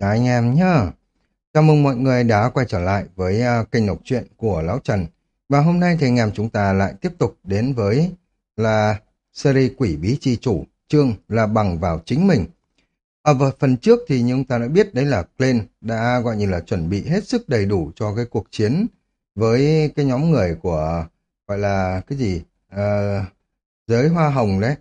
Chào anh em nhá. Chào mừng mọi người đã quay trở lại với uh, kênh đọc truyện của Lão Trần. Và hôm nay thì anh em chúng ta lại tiếp tục đến với là series Quỷ Bí Chi Chủ, chương là bằng vào chính mình. À, Ở phần trước thì chúng ta đã biết đấy là Glenn đã gọi như là chuẩn bị hết sức đầy đủ cho cái cuộc chiến với cái nhóm người của gọi là cái gì à, giới hoa hồng đấy.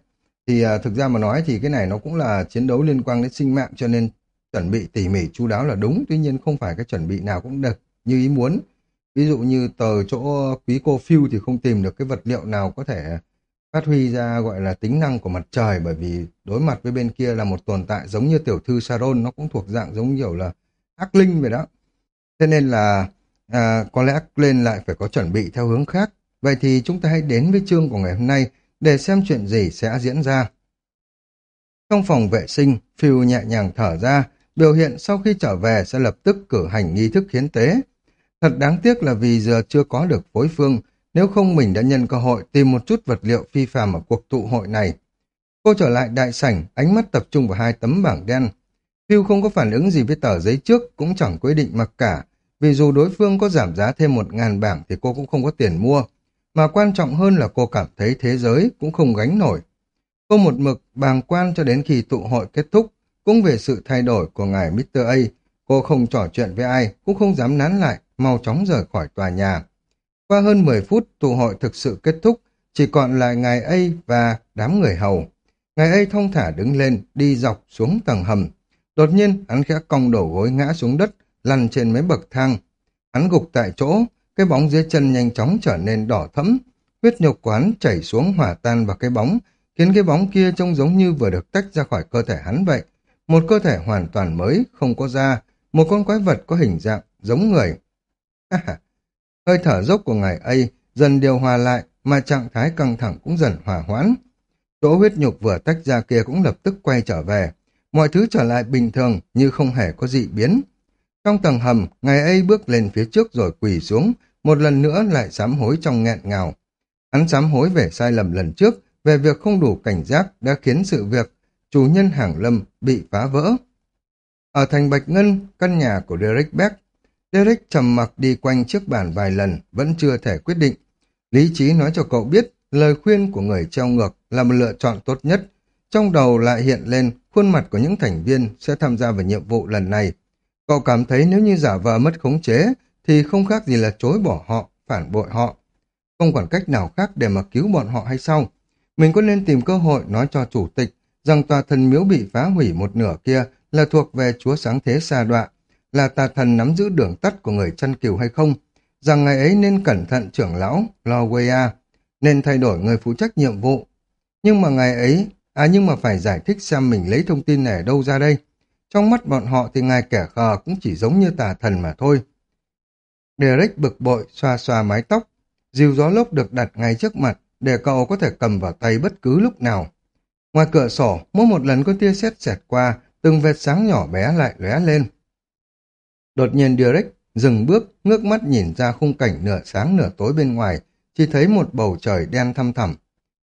Thì à, thực ra mà nói thì cái này nó cũng là chiến đấu liên quan đến sinh mạng cho nên chuẩn bị tỉ mỉ chú đáo là đúng, tuy nhiên không phải cái chuẩn bị nào cũng được như ý muốn. Ví dụ như tờ chỗ quý cô phiêu thì không tìm được cái vật liệu nào có thể phát huy ra gọi là tính năng của mặt trời bởi vì đối mặt với bên kia là một tồn tại giống như tiểu thư Saron nó cũng thuộc dạng giống kiểu là ác linh vậy đó. Thế nên là à, có lẽ lên lại phải có chuẩn bị theo hướng khác. Vậy thì chúng ta hãy đến với chương của ngày hôm nay để xem chuyện gì sẽ diễn ra. Trong phòng vệ sinh, Phil nhẹ nhàng thở ra, biểu hiện sau khi trở về sẽ lập tức cử hành nghi thức hiến tế. Thật đáng tiếc là vì giờ chưa có được phối phương, nếu không mình đã nhân cơ hội tìm một chút vật liệu phi phàm ở cuộc tụ hội này. Cô trở lại đại sảnh, ánh mắt tập trung vào hai tấm bảng đen. Phil không có phản ứng gì với tờ giấy trước, cũng chẳng quyết định mặc cả, vì dù đối phương có giảm giá thêm một ngàn bảng thì cô cũng không có tiền mua. Mà quan trọng hơn là cô cảm thấy thế giới cũng không gánh nổi. Cô một mực bàng quan cho đến khi tụ hội kết thúc, cũng về sự thay đổi của ngài Mr. A, cô không trò chuyện với ai, cũng không dám nán lại, mau chóng rời khỏi tòa nhà. Qua hơn 10 phút, tụ hội thực sự kết thúc, chỉ còn lại ngài A và đám người hầu. Ngài A thông thả đứng lên, đi dọc xuống tầng hầm. Đột nhiên, hắn khẽ cong đổ gối ngã xuống đất, lăn trên mấy bậc thang. Hắn gục tại chỗ, cái bóng dưới chân nhanh chóng trở nên đỏ thẫm. Huyết nhục quán chảy xuống hỏa tan vào cái bóng, khiến cái bóng kia trông giống như vừa được tách ra khỏi cơ thể hắn vậy. Một cơ thể hoàn toàn mới, không có da, một con quái vật có hình dạng giống người. Hơi thở dốc của ngài A dần điều hòa lại, mà trạng thái căng thẳng cũng dần hòa hoãn. Chỗ huyết nhục vừa tách ra kia cũng lập tức quay trở về. Mọi thứ trở lại bình thường như không hề có dị biến. Trong tầng hầm, ngài A bước lên phía trước rồi quỳ xuống, một lần nữa lại sám hối trong nghẹn ngào. Hắn sám hối về sai lầm lần trước, về việc không đủ cảnh giác đã khiến sự việc chủ nhân hàng lâm bị phá vỡ. Ở thành Bạch Ngân, căn nhà của Derek Beck, Derek trầm mặc đi quanh trước bàn vài lần, vẫn chưa thể quyết định. Lý trí nói cho cậu biết, lời khuyên của người treo ngược là một lựa chọn tốt nhất. Trong đầu lại hiện lên khuôn mặt của những thành viên sẽ tham gia vào nhiệm vụ lần này. Cậu cảm thấy nếu như giả vờ mất khống chế, thì không khác gì là chối bỏ họ, phản bội họ. Không còn cách nào khác để mà cứu bọn họ hay sao? Mình có nên tìm cơ hội nói cho chủ tịch rằng tòa thần miếu bị phá hủy một nửa kia là thuộc về chúa sáng thế xa đoạ, là tà thần nắm giữ đường tắt của người chăn cừu hay không, rằng ngày ấy nên cẩn thận trưởng lão Lawaya, nên thay đổi người phụ trách nhiệm vụ. Nhưng mà ngày ấy, à nhưng mà phải giải thích xem mình lấy thông tin này ở đâu ra đây. Trong mắt bọn họ thì ngài kẻ khờ cũng chỉ giống như tà thần mà thôi. Derek bực bội xoa xoa mái tóc, dìu gió lốc được đặt ngay trước mặt để cậu có thể cầm vào tay bất cứ lúc nào. Ngoài cửa sổ, mỗi một lần có tia sét xẹt qua, từng vệt sáng nhỏ bé lại lóe lên. Đột nhiên Derek dừng bước, ngước mắt nhìn ra khung cảnh nửa sáng nửa tối bên ngoài, chỉ thấy một bầu trời đen thăm thẳm.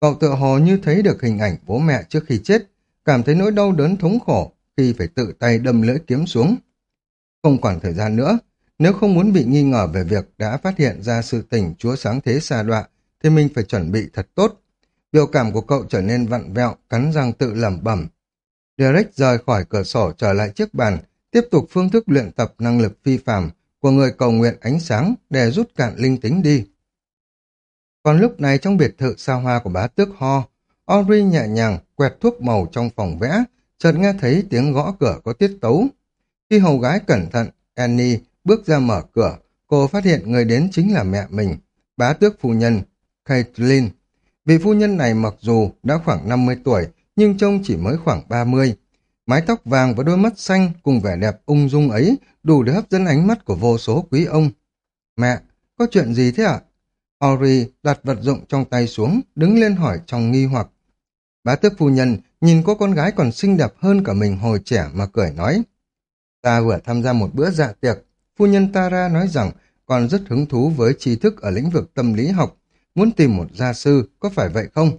Cậu tựa hồ như thấy được hình ảnh bố mẹ trước khi chết, cảm thấy nỗi đau đớn thống khổ khi phải tự tay đâm lưỡi kiếm xuống. Không còn thời gian nữa, nếu không muốn bị nghi ngờ về việc đã phát hiện ra sự tình chúa sáng thế xa đọa, thì mình phải chuẩn bị thật tốt. Biểu cảm của cậu trở nên vặn vẹo, cắn răng tự lẩm bẩm. Derek rời khỏi cửa sổ trở lại chiếc bàn, tiếp tục phương thức luyện tập năng lực phi phàm của người cầu nguyện ánh sáng để rút cạn linh tính đi. Còn lúc này trong biệt thự xa hoa của bá tước Ho, Ori nhẹ nhàng quẹt thuốc màu trong phòng vẽ, chợt nghe thấy tiếng gõ cửa có tiết tấu. Khi hầu gái cẩn thận, Annie bước ra mở cửa, cô phát hiện người đến chính là mẹ mình, bá tước phu nhân, Caitlin. Vị phu nhân này mặc dù đã khoảng 50 tuổi, nhưng trông chỉ mới khoảng 30. Mái tóc vàng và đôi mắt xanh cùng vẻ đẹp ung dung ấy đủ để hấp dẫn ánh mắt của vô số quý ông. Mẹ, có chuyện gì thế ạ? À? Ori đặt vật dụng trong tay xuống, đứng lên hỏi trong nghi hoặc. Bá tước phu nhân nhìn cô con gái còn xinh đẹp hơn cả mình hồi trẻ mà cười nói. Ta vừa tham gia một bữa dạ tiệc, phu nhân Tara nói rằng còn rất hứng thú với tri thức ở lĩnh vực tâm lý học, muốn tìm một gia sư, có phải vậy không?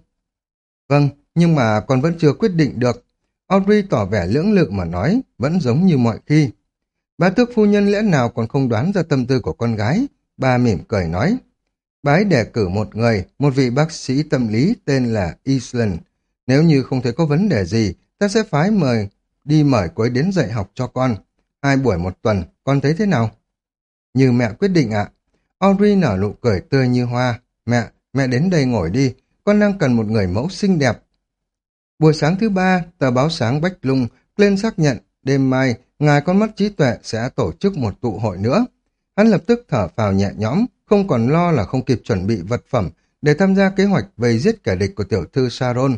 Vâng, nhưng mà con vẫn chưa quyết định được. Audrey tỏ vẻ lưỡng lự mà nói, vẫn giống như mọi khi. Bà tước phu nhân lẽ nào còn không đoán ra tâm tư của con gái? Bà mỉm cười nói. Bà ấy đề cử một người, một vị bác sĩ tâm lý tên là Island. Nếu như không thấy có vấn đề gì, ta sẽ phái mời đi mời cô ấy đến dạy học cho con. Hai buổi một tuần, con thấy thế nào? Như mẹ quyết định ạ. Audrey nở nụ cười tươi như hoa. Mẹ, mẹ đến đây ngồi đi, con đang cần một người mẫu xinh đẹp. Buổi sáng thứ ba, tờ báo sáng Bách Lung lên xác nhận đêm mai ngài con mắt trí tuệ sẽ tổ chức một tụ hội nữa. Hắn lập tức thở phào nhẹ nhõm, không còn lo là không kịp chuẩn bị vật phẩm để tham gia kế hoạch vây giết kẻ địch của tiểu thư Sharon.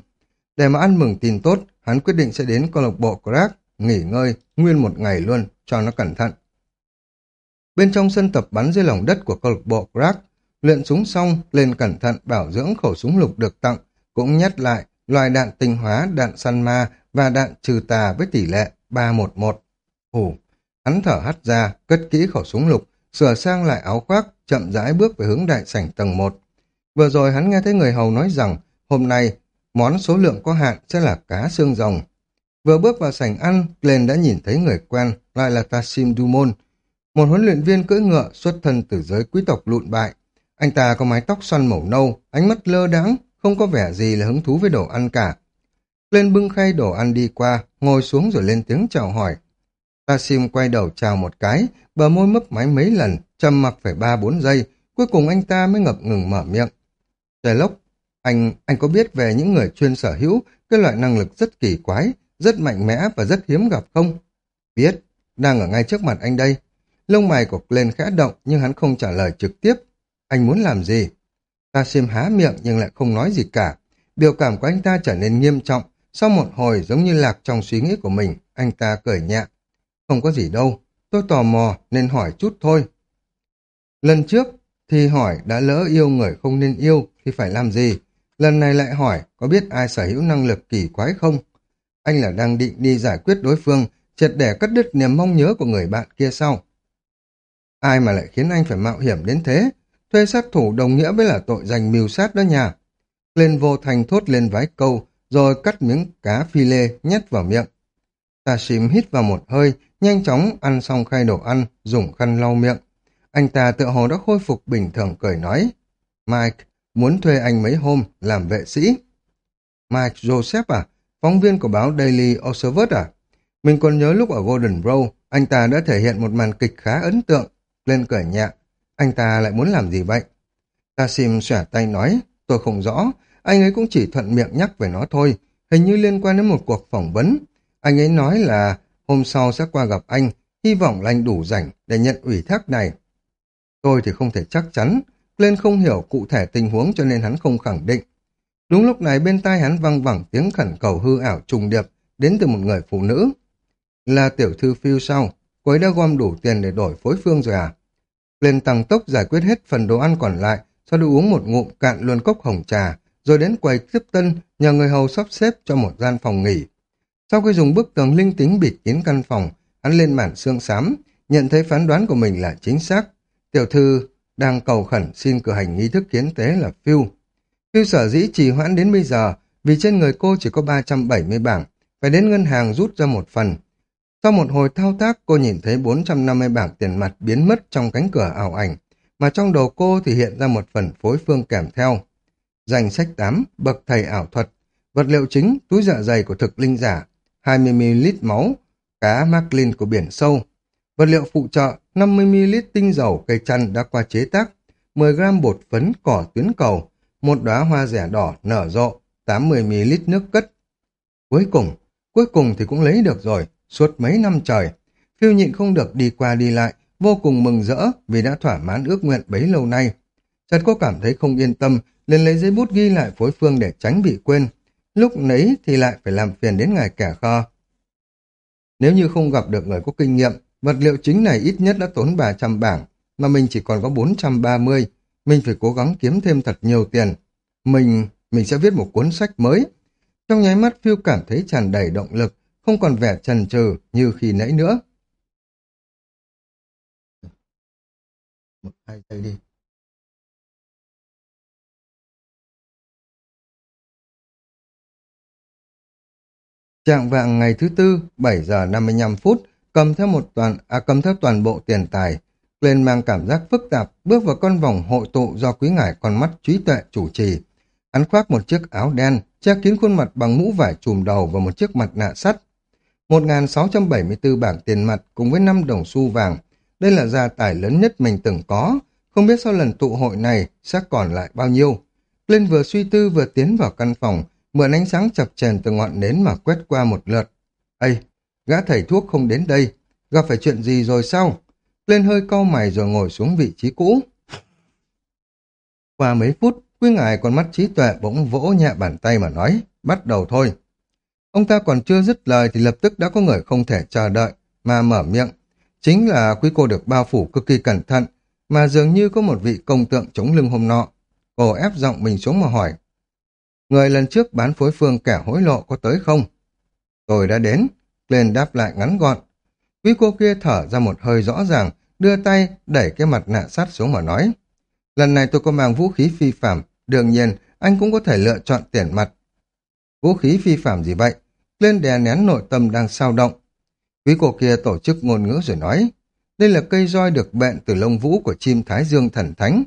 Để mà ăn mừng tin tốt, hắn quyết định sẽ đến câu lạc bộ Crack, nghỉ ngơi, nguyên một ngày luôn, cho nó cẩn thận. Bên trong sân tập bắn dưới lòng đất của câu lạc bộ Crack, luyện súng xong, lên cẩn thận bảo dưỡng khẩu súng lục được tặng, cũng nhắc lại loài đạn tinh hóa, đạn săn ma và đạn trừ tà với tỷ lệ 311. ủ, hắn thở hắt ra, cất kỹ khẩu súng lục, sửa sang lại áo khoác, chậm rãi bước về hướng đại sảnh tầng 1. Vừa rồi hắn nghe thấy người hầu nói rằng hôm nay món số lượng có hạn sẽ là cá xương rồng. Vừa bước vào sảnh ăn, lên đã nhìn thấy người quen, lại là Tassim Dumon, một huấn luyện viên cưỡi ngựa xuất thân từ giới quý tộc lụn bại. Anh ta có mái tóc xoăn màu nâu, ánh mắt lơ đãng, không có vẻ gì là hứng thú với đồ ăn cả. Lên bưng khay đồ ăn đi qua, ngồi xuống rồi lên tiếng chào hỏi. Tassim quay đầu chào một cái, bờ môi mấp máy mấy lần, trầm mặc phải ba bốn giây, cuối cùng anh ta mới ngập ngừng mở miệng. Sherlock, anh, anh có biết về những người chuyên sở hữu cái loại năng lực rất kỳ quái, rất mạnh mẽ và rất hiếm gặp không? Biết, đang ở ngay trước mặt anh đây. Lông mày của Glenn khẽ động nhưng hắn không trả lời trực tiếp. Anh muốn làm gì? ta xiêm há miệng nhưng lại không nói gì cả. Biểu cảm của anh ta trở nên nghiêm trọng. Sau một hồi giống như lạc trong suy nghĩ của mình, anh ta cười nhẹ. Không có gì đâu, tôi tò mò nên hỏi chút thôi. Lần trước thì hỏi đã lỡ yêu người không nên yêu thì phải làm gì? Lần này lại hỏi có biết ai sở hữu năng lực kỳ quái không? Anh là đang định đi giải quyết đối phương, triệt để cắt đứt niềm mong nhớ của người bạn kia sau. Ai mà lại khiến anh phải mạo hiểm đến thế? Thuê sát thủ đồng nghĩa với là tội danh mưu sát đó nha. Lên vô thành thốt lên vái câu, rồi cắt miếng cá phi lê nhét vào miệng. Tashim hít vào một hơi, nhanh chóng ăn xong khay đồ ăn, dùng khăn lau miệng. Anh ta tựa hồ đã khôi phục bình thường cười nói. Mike, muốn thuê anh mấy hôm làm vệ sĩ. Mike Joseph à? Phóng viên của báo Daily Observer à? Mình còn nhớ lúc ở Golden Row, anh ta đã thể hiện một màn kịch khá ấn tượng. Lên cười nhẹ. Anh ta lại muốn làm gì vậy? Tassim xẻ tay nói, tôi không rõ, anh ấy cũng chỉ thuận miệng nhắc về nó thôi, hình như liên quan đến một cuộc phỏng vấn. Anh ấy nói là hôm sau sẽ qua gặp anh, hy vọng là anh đủ rảnh để nhận ủy thác này. Tôi thì không thể chắc chắn, lên không hiểu cụ thể tình huống cho nên hắn không khẳng định. Đúng lúc này bên tai hắn văng vẳng tiếng khẩn cầu hư ảo trùng điệp đến từ một người phụ nữ. Là tiểu thư phiêu sau, cô ấy đã gom đủ tiền để đổi phối phương rồi à? Lên tăng tốc giải quyết hết phần đồ ăn còn lại, sau đó uống một ngụm cạn luôn cốc hồng trà, rồi đến quầy tiếp tân nhờ người hầu sắp xếp cho một gian phòng nghỉ. Sau khi dùng bức tường linh tính bịt kín căn phòng, hắn lên màn xương xám, nhận thấy phán đoán của mình là chính xác. Tiểu thư đang cầu khẩn xin cử hành nghi thức kiến tế là phiêu. Phiêu sở dĩ trì hoãn đến bây giờ vì trên người cô chỉ có 370 bảng, phải đến ngân hàng rút ra một phần. Sau một hồi thao tác, cô nhìn thấy 450 bảng tiền mặt biến mất trong cánh cửa ảo ảnh, mà trong đầu cô thì hiện ra một phần phối phương kèm theo. Danh sách 8, bậc thầy ảo thuật, vật liệu chính, túi dạ dày của thực linh giả, 20ml máu, cá maclin của biển sâu. Vật liệu phụ trợ 50ml tinh dầu cây chăn đã qua chế tác, 10g bột phấn cỏ tuyến cầu, một đóa hoa rẻ đỏ nở rộ, 80ml nước cất. Cuối cùng, cuối cùng thì cũng lấy được rồi, suốt mấy năm trời. Phiêu nhịn không được đi qua đi lại, vô cùng mừng rỡ vì đã thỏa mãn ước nguyện bấy lâu nay. Chợt có cảm thấy không yên tâm, liền lấy giấy bút ghi lại phối phương để tránh bị quên. Lúc nấy thì lại phải làm phiền đến ngài kẻ kho. Nếu như không gặp được người có kinh nghiệm, vật liệu chính này ít nhất đã tốn 300 bảng, mà mình chỉ còn có 430. Mình phải cố gắng kiếm thêm thật nhiều tiền. Mình, mình sẽ viết một cuốn sách mới. Trong nháy mắt phiêu cảm thấy tràn đầy động lực, không còn vẻ trần trừ như khi nãy nữa. Một hai giây đi. Trạng vạng ngày thứ tư, 7 giờ 55 phút, cầm theo một toàn à cầm theo toàn bộ tiền tài, lên mang cảm giác phức tạp, bước vào con vòng hội tụ do quý ngải con mắt trí tuệ chủ trì. Hắn khoác một chiếc áo đen, che kín khuôn mặt bằng mũ vải trùm đầu và một chiếc mặt nạ sắt. 1.674 bảng tiền mặt cùng với 5 đồng xu vàng. Đây là gia tài lớn nhất mình từng có. Không biết sau lần tụ hội này sẽ còn lại bao nhiêu. Lên vừa suy tư vừa tiến vào căn phòng, mượn ánh sáng chập chèn từ ngọn nến mà quét qua một lượt. Ây, gã thầy thuốc không đến đây. Gặp phải chuyện gì rồi sao? Lên hơi cau mày rồi ngồi xuống vị trí cũ. Qua mấy phút, quý ngài con mắt trí tuệ bỗng vỗ nhẹ bàn tay mà nói, bắt đầu thôi. Ông ta còn chưa dứt lời thì lập tức đã có người không thể chờ đợi, mà mở miệng. Chính là quý cô được bao phủ cực kỳ cẩn thận, mà dường như có một vị công tượng chống lưng hôm nọ. Cô ép giọng mình xuống mà hỏi. Người lần trước bán phối phương kẻ hối lộ có tới không? Tôi đã đến. Lên đáp lại ngắn gọn. Quý cô kia thở ra một hơi rõ ràng, đưa tay đẩy cái mặt nạ sắt xuống mà nói. Lần này tôi có mang vũ khí phi phạm, đương nhiên anh cũng có thể lựa chọn tiền mặt. Vũ khí phi phạm gì vậy? Lên đè nén nội tâm đang sao động. Quý cô kia tổ chức ngôn ngữ rồi nói, đây là cây roi được bện từ lông vũ của chim Thái Dương thần thánh.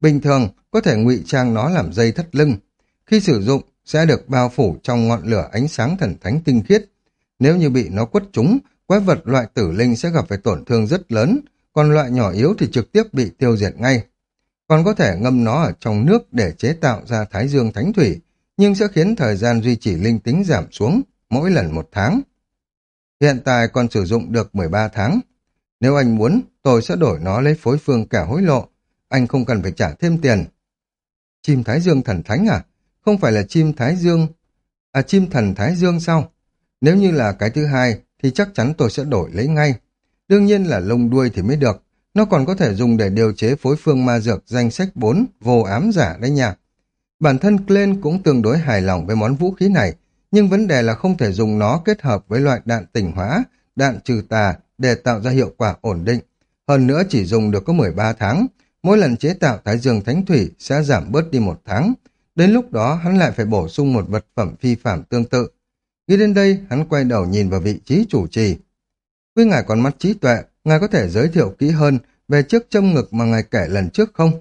Bình thường có thể ngụy trang nó làm dây thắt lưng. Khi sử dụng sẽ được bao phủ trong ngọn lửa ánh sáng thần thánh tinh khiết. Nếu như bị nó quất trúng, quái vật loại tử linh sẽ gặp phải tổn thương rất lớn, còn loại nhỏ yếu thì trực tiếp bị tiêu diệt ngay. Còn có thể ngâm nó ở trong nước để chế tạo ra thái dương thánh thủy, nhưng sẽ khiến thời gian duy trì linh tính giảm xuống mỗi lần một tháng. Hiện tại còn sử dụng được 13 tháng. Nếu anh muốn, tôi sẽ đổi nó lấy phối phương cả hối lộ. Anh không cần phải trả thêm tiền. Chim Thái Dương thần thánh à? Không phải là chim Thái Dương... À chim thần Thái Dương sao? Nếu như là cái thứ hai, thì chắc chắn tôi sẽ đổi lấy ngay. Đương nhiên là lông đuôi thì mới được. Nó còn có thể dùng để điều chế phối phương ma dược danh sách 4 vô ám giả đấy nha. Bản thân Glenn cũng tương đối hài lòng với món vũ khí này, nhưng vấn đề là không thể dùng nó kết hợp với loại đạn tỉnh hóa, đạn trừ tà để tạo ra hiệu quả ổn định. Hơn nữa chỉ dùng được có 13 tháng, mỗi lần chế tạo Thái Dương Thánh Thủy sẽ giảm bớt đi một tháng. Đến lúc đó hắn lại phải bổ sung một vật phẩm phi phạm tương tự. Nghĩ đến đây, hắn quay đầu nhìn vào vị trí chủ trì. Quý ngài còn mắt trí tuệ, ngài có thể giới thiệu kỹ hơn về chiếc châm ngực mà ngài kể lần trước không?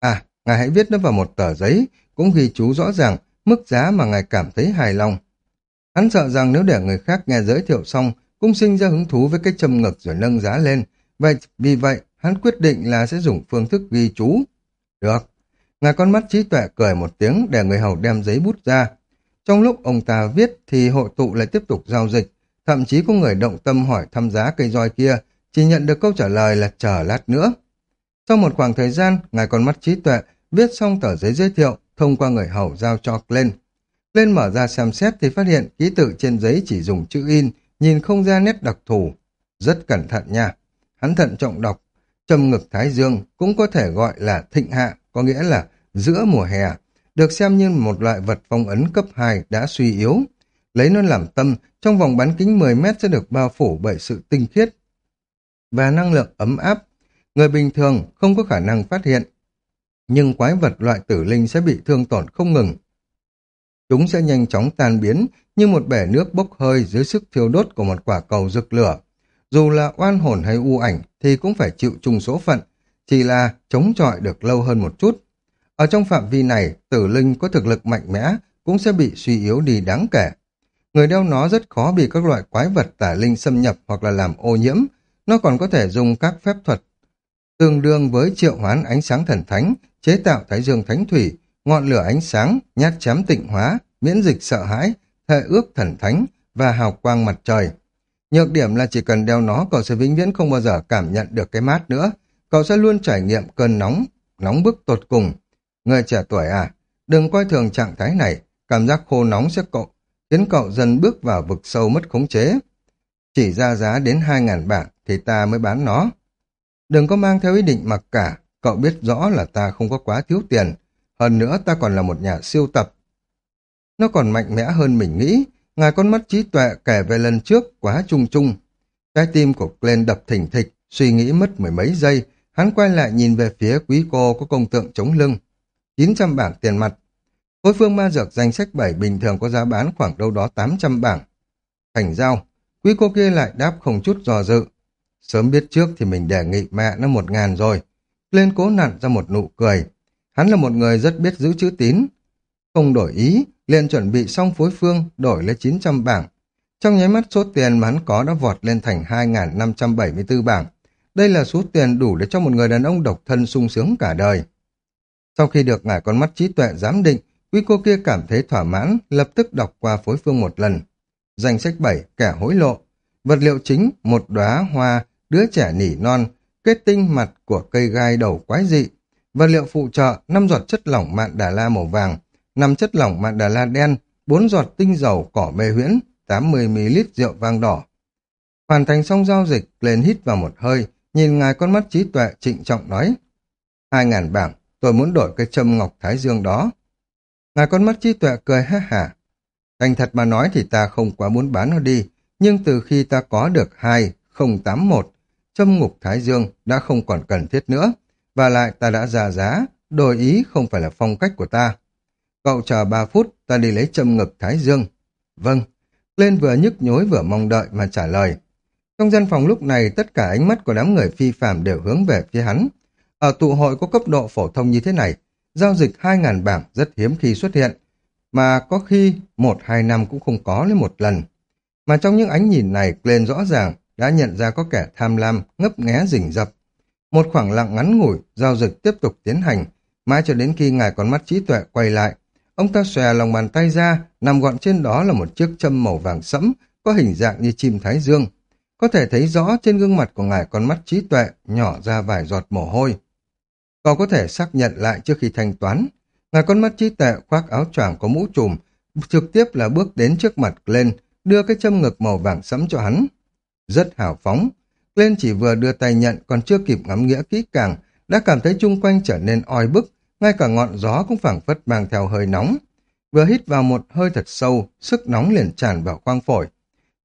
À, ngài hãy viết nó vào một tờ giấy, cũng ghi chú rõ ràng mức giá mà ngài cảm thấy hài lòng. Hắn sợ rằng nếu để người khác nghe giới thiệu xong, cũng sinh ra hứng thú với cái châm ngực rồi nâng giá lên. Vậy vì vậy, hắn quyết định là sẽ dùng phương thức ghi chú. Được. Ngài con mắt trí tuệ cười một tiếng để người hầu đem giấy bút ra. Trong lúc ông ta viết thì hội tụ lại tiếp tục giao dịch. Thậm chí có người động tâm hỏi thăm giá cây roi kia, chỉ nhận được câu trả lời là chờ lát nữa. Sau một khoảng thời gian, ngài con mắt trí tuệ viết xong tờ giấy giới thiệu, thông qua người hầu giao cho Glenn. Glenn mở ra xem xét thì phát hiện ký tự trên giấy chỉ dùng chữ in, nhìn không ra nét đặc thù. Rất cẩn thận nha. Hắn thận trọng đọc, trầm ngực thái dương cũng có thể gọi là thịnh hạ, có nghĩa là giữa mùa hè, được xem như một loại vật phong ấn cấp 2 đã suy yếu. Lấy nó làm tâm, trong vòng bán kính 10 mét sẽ được bao phủ bởi sự tinh khiết và năng lượng ấm áp. Người bình thường không có khả năng phát hiện nhưng quái vật loại tử linh sẽ bị thương tổn không ngừng. Chúng sẽ nhanh chóng tan biến như một bể nước bốc hơi dưới sức thiêu đốt của một quả cầu rực lửa. Dù là oan hồn hay u ảnh thì cũng phải chịu chung số phận, chỉ là chống chọi được lâu hơn một chút. Ở trong phạm vi này, tử linh có thực lực mạnh mẽ cũng sẽ bị suy yếu đi đáng kể. Người đeo nó rất khó bị các loại quái vật tả linh xâm nhập hoặc là làm ô nhiễm. Nó còn có thể dùng các phép thuật tương đương với triệu hoán ánh sáng thần thánh chế tạo thái dương thánh thủy, ngọn lửa ánh sáng, nhát chém tịnh hóa, miễn dịch sợ hãi, thệ ước thần thánh và hào quang mặt trời. Nhược điểm là chỉ cần đeo nó, cậu sẽ vĩnh viễn không bao giờ cảm nhận được cái mát nữa. Cậu sẽ luôn trải nghiệm cơn nóng, nóng bức tột cùng. Người trẻ tuổi à, đừng coi thường trạng thái này, cảm giác khô nóng sẽ cậu, khiến cậu dần bước vào vực sâu mất khống chế. Chỉ ra giá đến 2.000 bảng thì ta mới bán nó. Đừng có mang theo ý định mặc cả, Cậu biết rõ là ta không có quá thiếu tiền, hơn nữa ta còn là một nhà siêu tập. Nó còn mạnh mẽ hơn mình nghĩ, ngài con mắt trí tuệ kể về lần trước quá trung trung. Trái tim của Glenn đập thỉnh thịch, suy nghĩ mất mười mấy giây, hắn quay lại nhìn về phía quý cô có công tượng chống lưng. 900 bảng tiền mặt. Khối phương ma dược danh sách 7 bình thường có giá bán khoảng đâu đó 800 bảng. Thành giao, quý cô kia lại đáp không chút dò dự. Sớm biết trước thì mình đề nghị mẹ nó một ngàn rồi. Lên cố nặn ra một nụ cười. Hắn là một người rất biết giữ chữ tín. Không đổi ý, liền chuẩn bị xong phối phương, đổi lấy 900 bảng. Trong nháy mắt số tiền mà hắn có đã vọt lên thành 2.574 bảng. Đây là số tiền đủ để cho một người đàn ông độc thân sung sướng cả đời. Sau khi được ngải con mắt trí tuệ giám định, quý cô kia cảm thấy thỏa mãn, lập tức đọc qua phối phương một lần. Danh sách 7, kẻ hối lộ. Vật liệu chính, một đóa hoa, đứa trẻ nỉ non, kết tinh mặt của cây gai đầu quái dị. Vật liệu phụ trợ, năm giọt chất lỏng mạn đà la màu vàng, năm chất lỏng mạn đà la đen, bốn giọt tinh dầu cỏ mê huyễn, 80ml rượu vang đỏ. Hoàn thành xong giao dịch, lên hít vào một hơi, nhìn ngài con mắt trí tuệ trịnh trọng nói. Hai ngàn bảng, tôi muốn đổi cái châm ngọc thái dương đó. Ngài con mắt trí tuệ cười ha hả. Thành thật mà nói thì ta không quá muốn bán nó đi, nhưng từ khi ta có được hai không tám một châm ngục thái dương đã không còn cần thiết nữa, và lại ta đã ra giá, đổi ý không phải là phong cách của ta. Cậu chờ 3 phút, ta đi lấy châm ngực thái dương. Vâng, lên vừa nhức nhối vừa mong đợi mà trả lời. Trong gian phòng lúc này, tất cả ánh mắt của đám người phi phạm đều hướng về phía hắn. Ở tụ hội có cấp độ phổ thông như thế này, giao dịch 2.000 bảng rất hiếm khi xuất hiện, mà có khi một hai năm cũng không có lấy một lần. Mà trong những ánh nhìn này, lên rõ ràng đã nhận ra có kẻ tham lam, ngấp nghé rình rập. Một khoảng lặng ngắn ngủi, giao dịch tiếp tục tiến hành, mãi cho đến khi ngài con mắt trí tuệ quay lại. Ông ta xòe lòng bàn tay ra, nằm gọn trên đó là một chiếc châm màu vàng sẫm, có hình dạng như chim thái dương. Có thể thấy rõ trên gương mặt của ngài con mắt trí tuệ nhỏ ra vài giọt mồ hôi. Cậu có thể xác nhận lại trước khi thanh toán. Ngài con mắt trí tuệ khoác áo choàng có mũ trùm, trực tiếp là bước đến trước mặt lên, đưa cái châm ngực màu vàng sẫm cho hắn. Rất hào phóng. Lên chỉ vừa đưa tay nhận còn chưa kịp ngắm nghĩa kỹ càng, đã cảm thấy chung quanh trở nên oi bức, ngay cả ngọn gió cũng phảng phất mang theo hơi nóng. Vừa hít vào một hơi thật sâu, sức nóng liền tràn vào khoang phổi.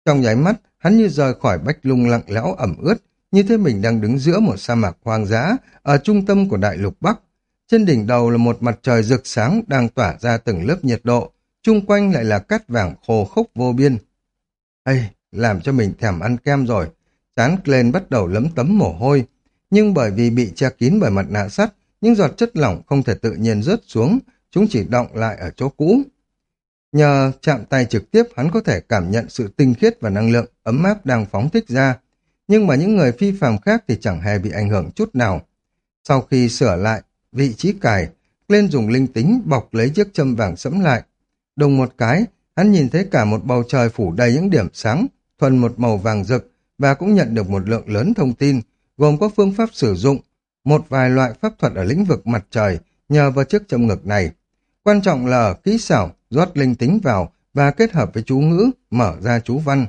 Trong nháy mắt, hắn như rời khỏi bách lung lặng lẽo ẩm ướt, như thế mình đang đứng giữa một sa mạc hoang dã, ở trung tâm của đại lục Bắc. Trên đỉnh đầu là một mặt trời rực sáng đang tỏa ra từng lớp nhiệt độ, chung quanh lại là cát vàng khô khốc vô biên. Ây, làm cho mình thèm ăn kem rồi. Chán lên bắt đầu lấm tấm mồ hôi, nhưng bởi vì bị che kín bởi mặt nạ sắt, những giọt chất lỏng không thể tự nhiên rớt xuống, chúng chỉ động lại ở chỗ cũ. Nhờ chạm tay trực tiếp hắn có thể cảm nhận sự tinh khiết và năng lượng ấm áp đang phóng thích ra, nhưng mà những người phi phàm khác thì chẳng hề bị ảnh hưởng chút nào. Sau khi sửa lại vị trí cài, lên dùng linh tính bọc lấy chiếc châm vàng sẫm lại. Đồng một cái, hắn nhìn thấy cả một bầu trời phủ đầy những điểm sáng, thuần một màu vàng rực, và cũng nhận được một lượng lớn thông tin, gồm có phương pháp sử dụng, một vài loại pháp thuật ở lĩnh vực mặt trời nhờ vào chiếc châm ngực này. Quan trọng là kỹ xảo, rót linh tính vào và kết hợp với chú ngữ, mở ra chú văn.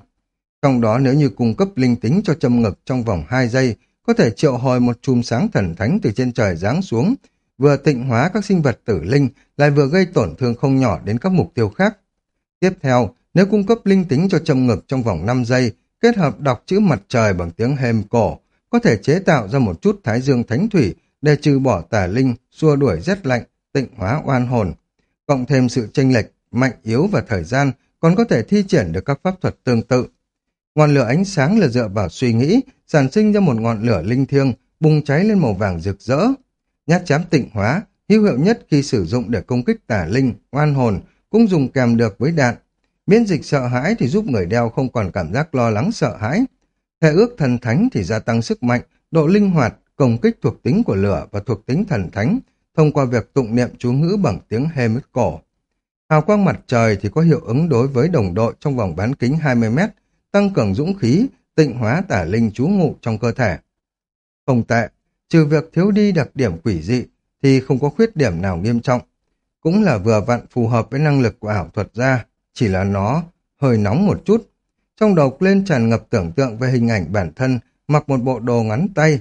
Trong đó nếu như cung cấp linh tính cho châm ngực trong vòng 2 giây, có thể triệu hồi một chùm sáng thần thánh từ trên trời giáng xuống, vừa tịnh hóa các sinh vật tử linh, lại vừa gây tổn thương không nhỏ đến các mục tiêu khác. Tiếp theo, nếu cung cấp linh tính cho châm ngực trong vòng 5 giây, kết hợp đọc chữ mặt trời bằng tiếng hềm cổ, có thể chế tạo ra một chút thái dương thánh thủy để trừ bỏ tà linh, xua đuổi rét lạnh, tịnh hóa oan hồn. Cộng thêm sự chênh lệch, mạnh yếu và thời gian, còn có thể thi triển được các pháp thuật tương tự. Ngọn lửa ánh sáng là dựa vào suy nghĩ, sản sinh ra một ngọn lửa linh thiêng, bùng cháy lên màu vàng rực rỡ. Nhát chám tịnh hóa, hữu hiệu nhất khi sử dụng để công kích tà linh, oan hồn, cũng dùng kèm được với đạn. Miễn dịch sợ hãi thì giúp người đeo không còn cảm giác lo lắng sợ hãi. thề ước thần thánh thì gia tăng sức mạnh, độ linh hoạt, công kích thuộc tính của lửa và thuộc tính thần thánh, thông qua việc tụng niệm chú ngữ bằng tiếng hê cổ. Hào quang mặt trời thì có hiệu ứng đối với đồng đội trong vòng bán kính 20 mét, tăng cường dũng khí, tịnh hóa tả linh chú ngụ trong cơ thể. Không tệ, trừ việc thiếu đi đặc điểm quỷ dị thì không có khuyết điểm nào nghiêm trọng. Cũng là vừa vặn phù hợp với năng lực của ảo thuật gia chỉ là nó hơi nóng một chút. Trong đầu lên tràn ngập tưởng tượng về hình ảnh bản thân, mặc một bộ đồ ngắn tay.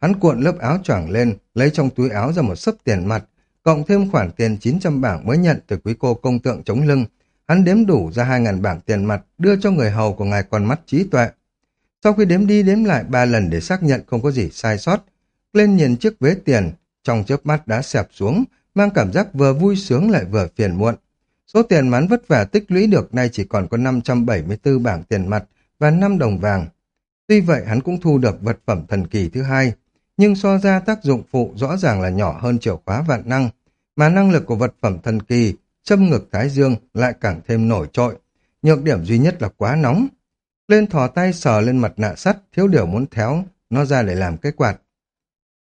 Hắn cuộn lớp áo choàng lên, lấy trong túi áo ra một sấp tiền mặt, cộng thêm khoản tiền 900 bảng mới nhận từ quý cô công tượng chống lưng. Hắn đếm đủ ra 2.000 bảng tiền mặt đưa cho người hầu của ngài con mắt trí tuệ. Sau khi đếm đi đếm lại ba lần để xác nhận không có gì sai sót, lên nhìn chiếc vế tiền, trong chớp mắt đã xẹp xuống, mang cảm giác vừa vui sướng lại vừa phiền muộn. Số tiền mắn vất vả tích lũy được nay chỉ còn có 574 bảng tiền mặt và 5 đồng vàng. Tuy vậy hắn cũng thu được vật phẩm thần kỳ thứ hai, nhưng so ra tác dụng phụ rõ ràng là nhỏ hơn chìa khóa vạn năng, mà năng lực của vật phẩm thần kỳ, châm ngực thái dương lại càng thêm nổi trội. Nhược điểm duy nhất là quá nóng. Lên thò tay sờ lên mặt nạ sắt, thiếu điều muốn théo, nó ra để làm cái quạt.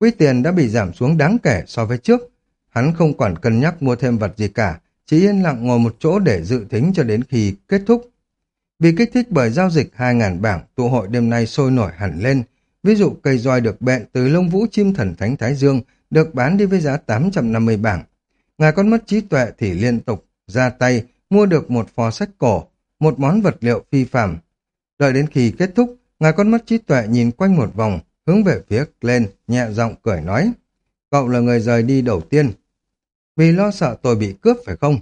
Quý tiền đã bị giảm xuống đáng kể so với trước. Hắn không quản cân nhắc mua thêm vật gì cả, chỉ yên lặng ngồi một chỗ để dự tính cho đến khi kết thúc. vì kích thích bởi giao dịch 2.000 bảng, tụ hội đêm nay sôi nổi hẳn lên. Ví dụ cây roi được bện từ lông vũ chim thần thánh Thái Dương được bán đi với giá 850 bảng. Ngài con mất trí tuệ thì liên tục ra tay mua được một phò sách cổ, một món vật liệu phi phàm. Đợi đến khi kết thúc, ngài con mất trí tuệ nhìn quanh một vòng, hướng về phía lên, nhẹ giọng cười nói. Cậu là người rời đi đầu tiên. Vì lo sợ tôi bị cướp phải không?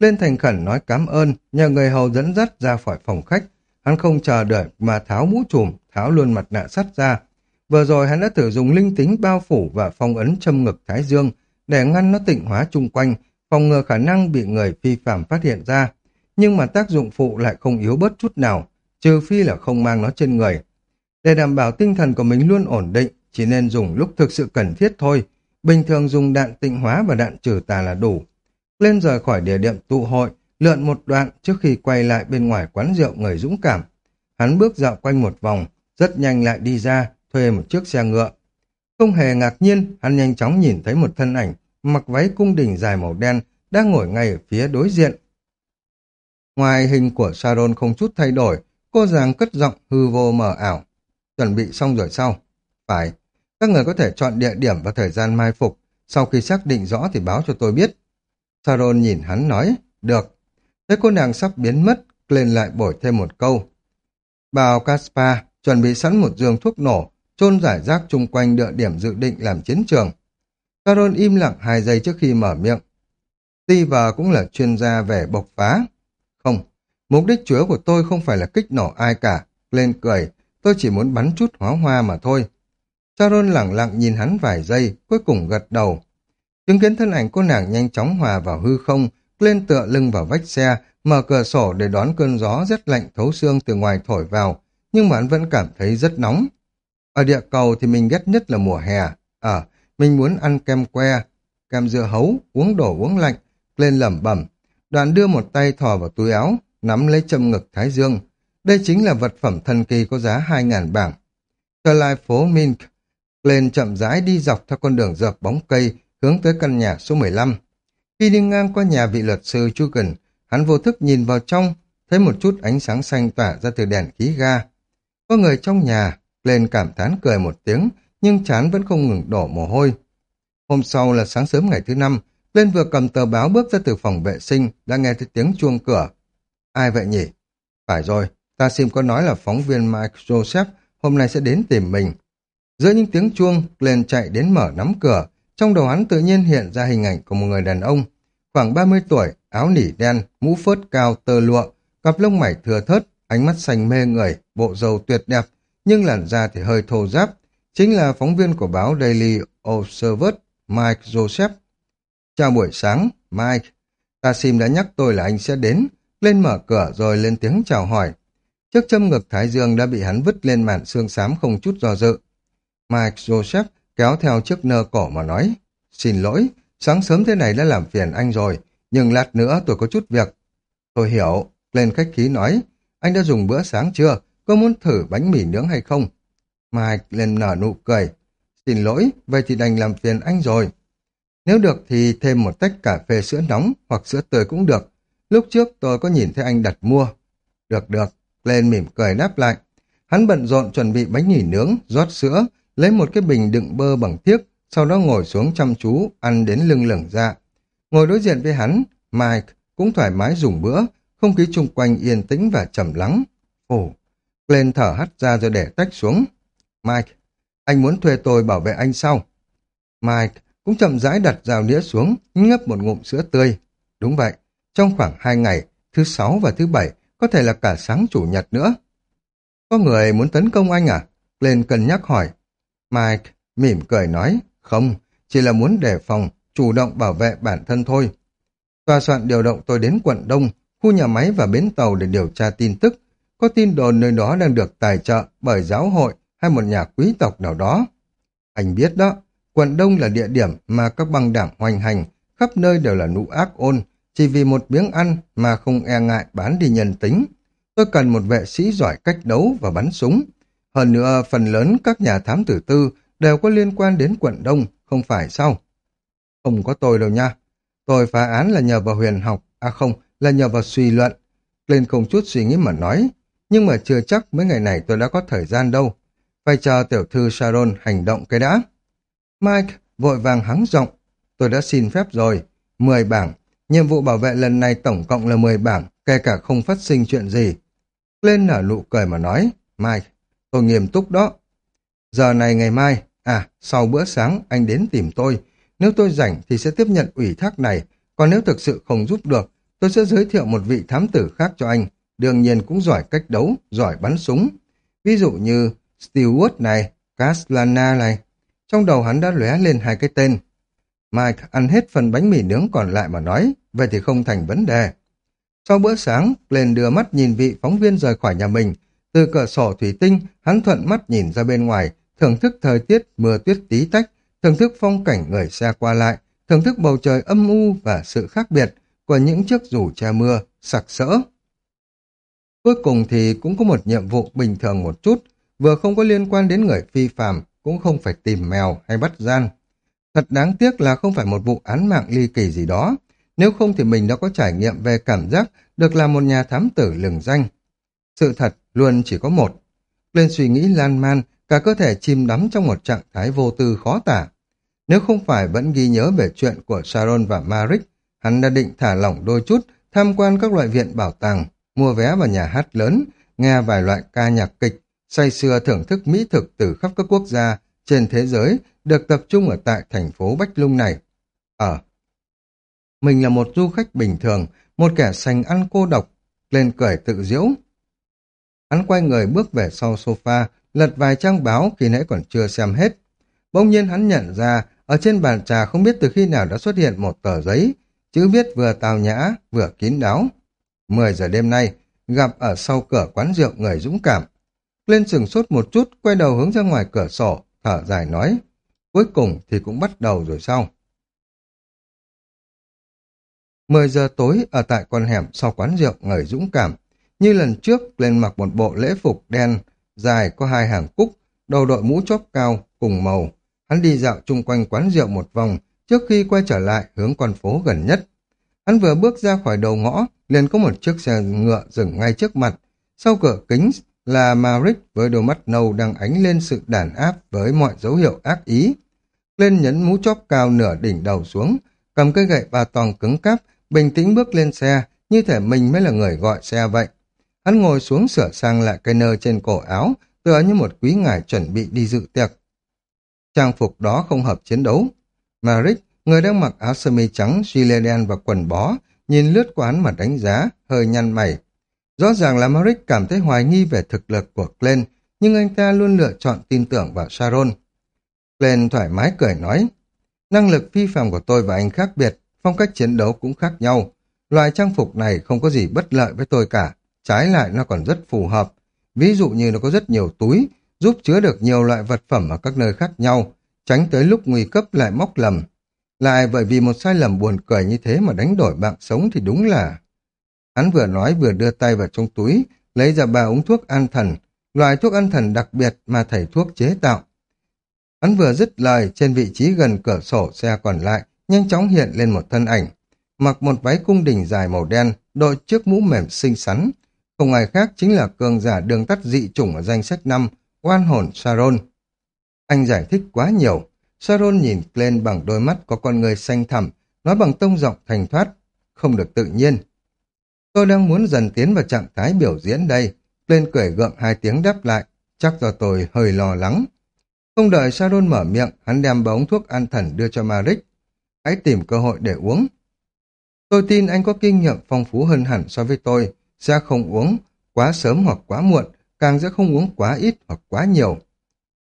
Lên thành khẩn nói cảm ơn, nhờ người hầu dẫn dắt ra khỏi phòng khách. Hắn không chờ đợi mà tháo mũ trùm, tháo luôn mặt nạ sắt ra. Vừa rồi hắn đã thử dùng linh tính bao phủ và phong ấn châm ngực Thái Dương để ngăn nó tịnh hóa chung quanh, phòng ngừa khả năng bị người phi phạm phát hiện ra. Nhưng mà tác dụng phụ lại không yếu bớt chút nào, trừ phi là không mang nó trên người. Để đảm bảo tinh thần của mình luôn ổn định, chỉ nên dùng lúc thực sự cần thiết thôi. Bình thường dùng đạn tịnh hóa và đạn trừ tà là đủ. Lên rời khỏi địa điểm tụ hội, lượn một đoạn trước khi quay lại bên ngoài quán rượu người dũng cảm. Hắn bước dạo quanh một vòng, rất nhanh lại đi ra, thuê một chiếc xe ngựa. Không hề ngạc nhiên, hắn nhanh chóng nhìn thấy một thân ảnh, mặc váy cung đình dài màu đen, đang ngồi ngay ở phía đối diện. Ngoài hình của Sharon không chút thay đổi, cô giàng cất giọng hư vô mờ ảo. Chuẩn bị xong rồi sao? Phải. Các người có thể chọn địa điểm và thời gian mai phục. Sau khi xác định rõ thì báo cho tôi biết. Saron nhìn hắn nói, được. Thấy cô nàng sắp biến mất, lên lại bổi thêm một câu. Bào Caspar chuẩn bị sẵn một giường thuốc nổ, chôn giải rác chung quanh địa điểm dự định làm chiến trường. Saron im lặng hai giây trước khi mở miệng. Steve cũng là chuyên gia về bộc phá. Không, mục đích chúa của tôi không phải là kích nổ ai cả. Lên cười, tôi chỉ muốn bắn chút hóa hoa mà thôi. Sharon lặng lặng nhìn hắn vài giây, cuối cùng gật đầu. Chứng kiến thân ảnh cô nàng nhanh chóng hòa vào hư không, lên tựa lưng vào vách xe, mở cửa sổ để đón cơn gió rất lạnh thấu xương từ ngoài thổi vào, nhưng mà hắn vẫn cảm thấy rất nóng. Ở địa cầu thì mình ghét nhất là mùa hè. À, mình muốn ăn kem que, kem dưa hấu, uống đổ uống lạnh, lên lẩm bẩm. Đoàn đưa một tay thò vào túi áo, nắm lấy châm ngực Thái Dương. Đây chính là vật phẩm thần kỳ có giá 2.000 bảng. Trở lại phố Mink, lên chậm rãi đi dọc theo con đường dợp bóng cây, hướng tới căn nhà số 15. Khi đi ngang qua nhà vị luật sư Chugan, hắn vô thức nhìn vào trong, thấy một chút ánh sáng xanh tỏa ra từ đèn khí ga. Có người trong nhà, lên cảm thán cười một tiếng, nhưng chán vẫn không ngừng đổ mồ hôi. Hôm sau là sáng sớm ngày thứ năm, lên vừa cầm tờ báo bước ra từ phòng vệ sinh, đã nghe thấy tiếng chuông cửa. Ai vậy nhỉ? Phải rồi, ta xin có nói là phóng viên Mike Joseph hôm nay sẽ đến tìm mình. Giữa những tiếng chuông, lên chạy đến mở nắm cửa, trong đầu hắn tự nhiên hiện ra hình ảnh của một người đàn ông, khoảng 30 tuổi, áo nỉ đen, mũ phớt cao tơ lụa, cặp lông mày thừa thớt, ánh mắt xanh mê người, bộ dầu tuyệt đẹp, nhưng làn da thì hơi thô ráp, chính là phóng viên của báo Daily Observer, Mike Joseph. Chào buổi sáng, Mike. Tassim đã nhắc tôi là anh sẽ đến, lên mở cửa rồi lên tiếng chào hỏi. Chiếc châm ngực Thái Dương đã bị hắn vứt lên màn xương xám không chút do dự. Mike Joseph kéo theo chiếc nơ cổ mà nói, xin lỗi, sáng sớm thế này đã làm phiền anh rồi, nhưng lát nữa tôi có chút việc. Tôi hiểu, lên khách khí nói, anh đã dùng bữa sáng chưa, có muốn thử bánh mì nướng hay không? Mike lên nở nụ cười, xin lỗi, vậy thì đành làm phiền anh rồi. Nếu được thì thêm một tách cà phê sữa nóng hoặc sữa tươi cũng được. Lúc trước tôi có nhìn thấy anh đặt mua. Được được, lên mỉm cười đáp lại. Hắn bận rộn chuẩn bị bánh mì nướng, rót sữa, lấy một cái bình đựng bơ bằng thiếc, sau đó ngồi xuống chăm chú, ăn đến lưng lửng ra. Ngồi đối diện với hắn, Mike cũng thoải mái dùng bữa, không khí chung quanh yên tĩnh và trầm lắng. Ồ, lên thở hắt ra rồi để tách xuống. Mike, anh muốn thuê tôi bảo vệ anh sau Mike cũng chậm rãi đặt dao đĩa xuống, ngấp một ngụm sữa tươi. Đúng vậy, trong khoảng hai ngày, thứ sáu và thứ bảy, có thể là cả sáng chủ nhật nữa. Có người muốn tấn công anh à? Lên cân nhắc hỏi. Mike mỉm cười nói, không, chỉ là muốn đề phòng, chủ động bảo vệ bản thân thôi. Tòa soạn điều động tôi đến quận Đông, khu nhà máy và bến tàu để điều tra tin tức. Có tin đồn nơi đó đang được tài trợ bởi giáo hội hay một nhà quý tộc nào đó. Anh biết đó, quận Đông là địa điểm mà các băng đảng hoành hành, khắp nơi đều là nụ ác ôn, chỉ vì một miếng ăn mà không e ngại bán đi nhân tính. Tôi cần một vệ sĩ giỏi cách đấu và bắn súng. Hơn nữa, phần lớn các nhà thám tử tư đều có liên quan đến quận Đông, không phải sao? Không có tôi đâu nha. Tôi phá án là nhờ vào huyền học, à không, là nhờ vào suy luận. Lên không chút suy nghĩ mà nói, nhưng mà chưa chắc mấy ngày này tôi đã có thời gian đâu. Phải chờ tiểu thư Sharon hành động cái đã. Mike vội vàng hắng giọng, tôi đã xin phép rồi, 10 bảng. Nhiệm vụ bảo vệ lần này tổng cộng là 10 bảng, kể cả không phát sinh chuyện gì. Lên nở nụ cười mà nói, Mike, tôi nghiêm túc đó. Giờ này ngày mai, à, sau bữa sáng anh đến tìm tôi. Nếu tôi rảnh thì sẽ tiếp nhận ủy thác này, còn nếu thực sự không giúp được, tôi sẽ giới thiệu một vị thám tử khác cho anh. Đương nhiên cũng giỏi cách đấu, giỏi bắn súng. Ví dụ như Stewart này, Caslana này. Trong đầu hắn đã lóe lên hai cái tên. Mike ăn hết phần bánh mì nướng còn lại mà nói, vậy thì không thành vấn đề. Sau bữa sáng, Glenn đưa mắt nhìn vị phóng viên rời khỏi nhà mình. Từ cửa sổ thủy tinh, hắn thuận mắt nhìn ra bên ngoài, thưởng thức thời tiết mưa tuyết tí tách, thưởng thức phong cảnh người xe qua lại, thưởng thức bầu trời âm u và sự khác biệt của những chiếc rủ che mưa, sặc sỡ. Cuối cùng thì cũng có một nhiệm vụ bình thường một chút, vừa không có liên quan đến người phi phàm, cũng không phải tìm mèo hay bắt gian. Thật đáng tiếc là không phải một vụ án mạng ly kỳ gì đó, nếu không thì mình đã có trải nghiệm về cảm giác được làm một nhà thám tử lừng danh. Sự thật luôn chỉ có một. Lên suy nghĩ lan man, cả cơ thể chìm đắm trong một trạng thái vô tư khó tả. Nếu không phải vẫn ghi nhớ về chuyện của Sharon và Marik, hắn đã định thả lỏng đôi chút, tham quan các loại viện bảo tàng, mua vé vào nhà hát lớn, nghe vài loại ca nhạc kịch, say sưa thưởng thức mỹ thực từ khắp các quốc gia trên thế giới được tập trung ở tại thành phố Bách Lung này. Ở mình là một du khách bình thường, một kẻ sành ăn cô độc, lên cười tự diễu. Hắn quay người bước về sau sofa, lật vài trang báo khi nãy còn chưa xem hết. Bỗng nhiên hắn nhận ra, ở trên bàn trà không biết từ khi nào đã xuất hiện một tờ giấy, chữ viết vừa tào nhã, vừa kín đáo. 10 giờ đêm nay, gặp ở sau cửa quán rượu người dũng cảm. Lên sừng sốt một chút, quay đầu hướng ra ngoài cửa sổ, thở dài nói. Cuối cùng thì cũng bắt đầu rồi sao? 10 giờ tối ở tại con hẻm sau quán rượu người dũng cảm. Như lần trước, lên mặc một bộ lễ phục đen, dài có hai hàng cúc, đầu đội mũ chóp cao, cùng màu. Hắn đi dạo chung quanh quán rượu một vòng, trước khi quay trở lại hướng con phố gần nhất. Hắn vừa bước ra khỏi đầu ngõ, liền có một chiếc xe ngựa dừng ngay trước mặt. Sau cửa kính là Maric với đôi mắt nâu đang ánh lên sự đàn áp với mọi dấu hiệu ác ý. Lên nhấn mũ chóp cao nửa đỉnh đầu xuống, cầm cây gậy ba tòng cứng cáp, bình tĩnh bước lên xe, như thể mình mới là người gọi xe vậy. Hắn ngồi xuống sửa sang lại cây nơ trên cổ áo, tựa như một quý ngài chuẩn bị đi dự tiệc. Trang phục đó không hợp chiến đấu. Marik, người đang mặc áo sơ mi trắng, gilet đen và quần bó, nhìn lướt qua hắn mà đánh giá, hơi nhăn mày. Rõ ràng là Marik cảm thấy hoài nghi về thực lực của Glenn, nhưng anh ta luôn lựa chọn tin tưởng vào Sharon. Glenn thoải mái cười nói, năng lực phi phạm của tôi và anh khác biệt, phong cách chiến đấu cũng khác nhau. Loại trang phục này không có gì bất lợi với tôi cả, trái lại nó còn rất phù hợp. Ví dụ như nó có rất nhiều túi, giúp chứa được nhiều loại vật phẩm ở các nơi khác nhau, tránh tới lúc nguy cấp lại móc lầm. Lại bởi vì một sai lầm buồn cười như thế mà đánh đổi mạng sống thì đúng là... Hắn vừa nói vừa đưa tay vào trong túi, lấy ra ba ống thuốc an thần, loại thuốc an thần đặc biệt mà thầy thuốc chế tạo. Hắn vừa dứt lời, trên vị trí gần cửa sổ xe còn lại, nhanh chóng hiện lên một thân ảnh. Mặc một váy cung đình dài màu đen, đội chiếc mũ mềm xinh xắn. Không ai khác chính là cường giả đường tắt dị chủng ở danh sách năm oan hồn Saron. Anh giải thích quá nhiều. Saron nhìn lên bằng đôi mắt có con người xanh thẳm, nói bằng tông giọng thành thoát, không được tự nhiên. Tôi đang muốn dần tiến vào trạng thái biểu diễn đây. Lên cười gượng hai tiếng đáp lại, chắc do tôi hơi lo lắng. Không đợi Saron mở miệng, hắn đem bóng thuốc an thần đưa cho Marik. Hãy tìm cơ hội để uống. Tôi tin anh có kinh nghiệm phong phú hơn hẳn so với tôi, sẽ không uống quá sớm hoặc quá muộn, càng sẽ không uống quá ít hoặc quá nhiều.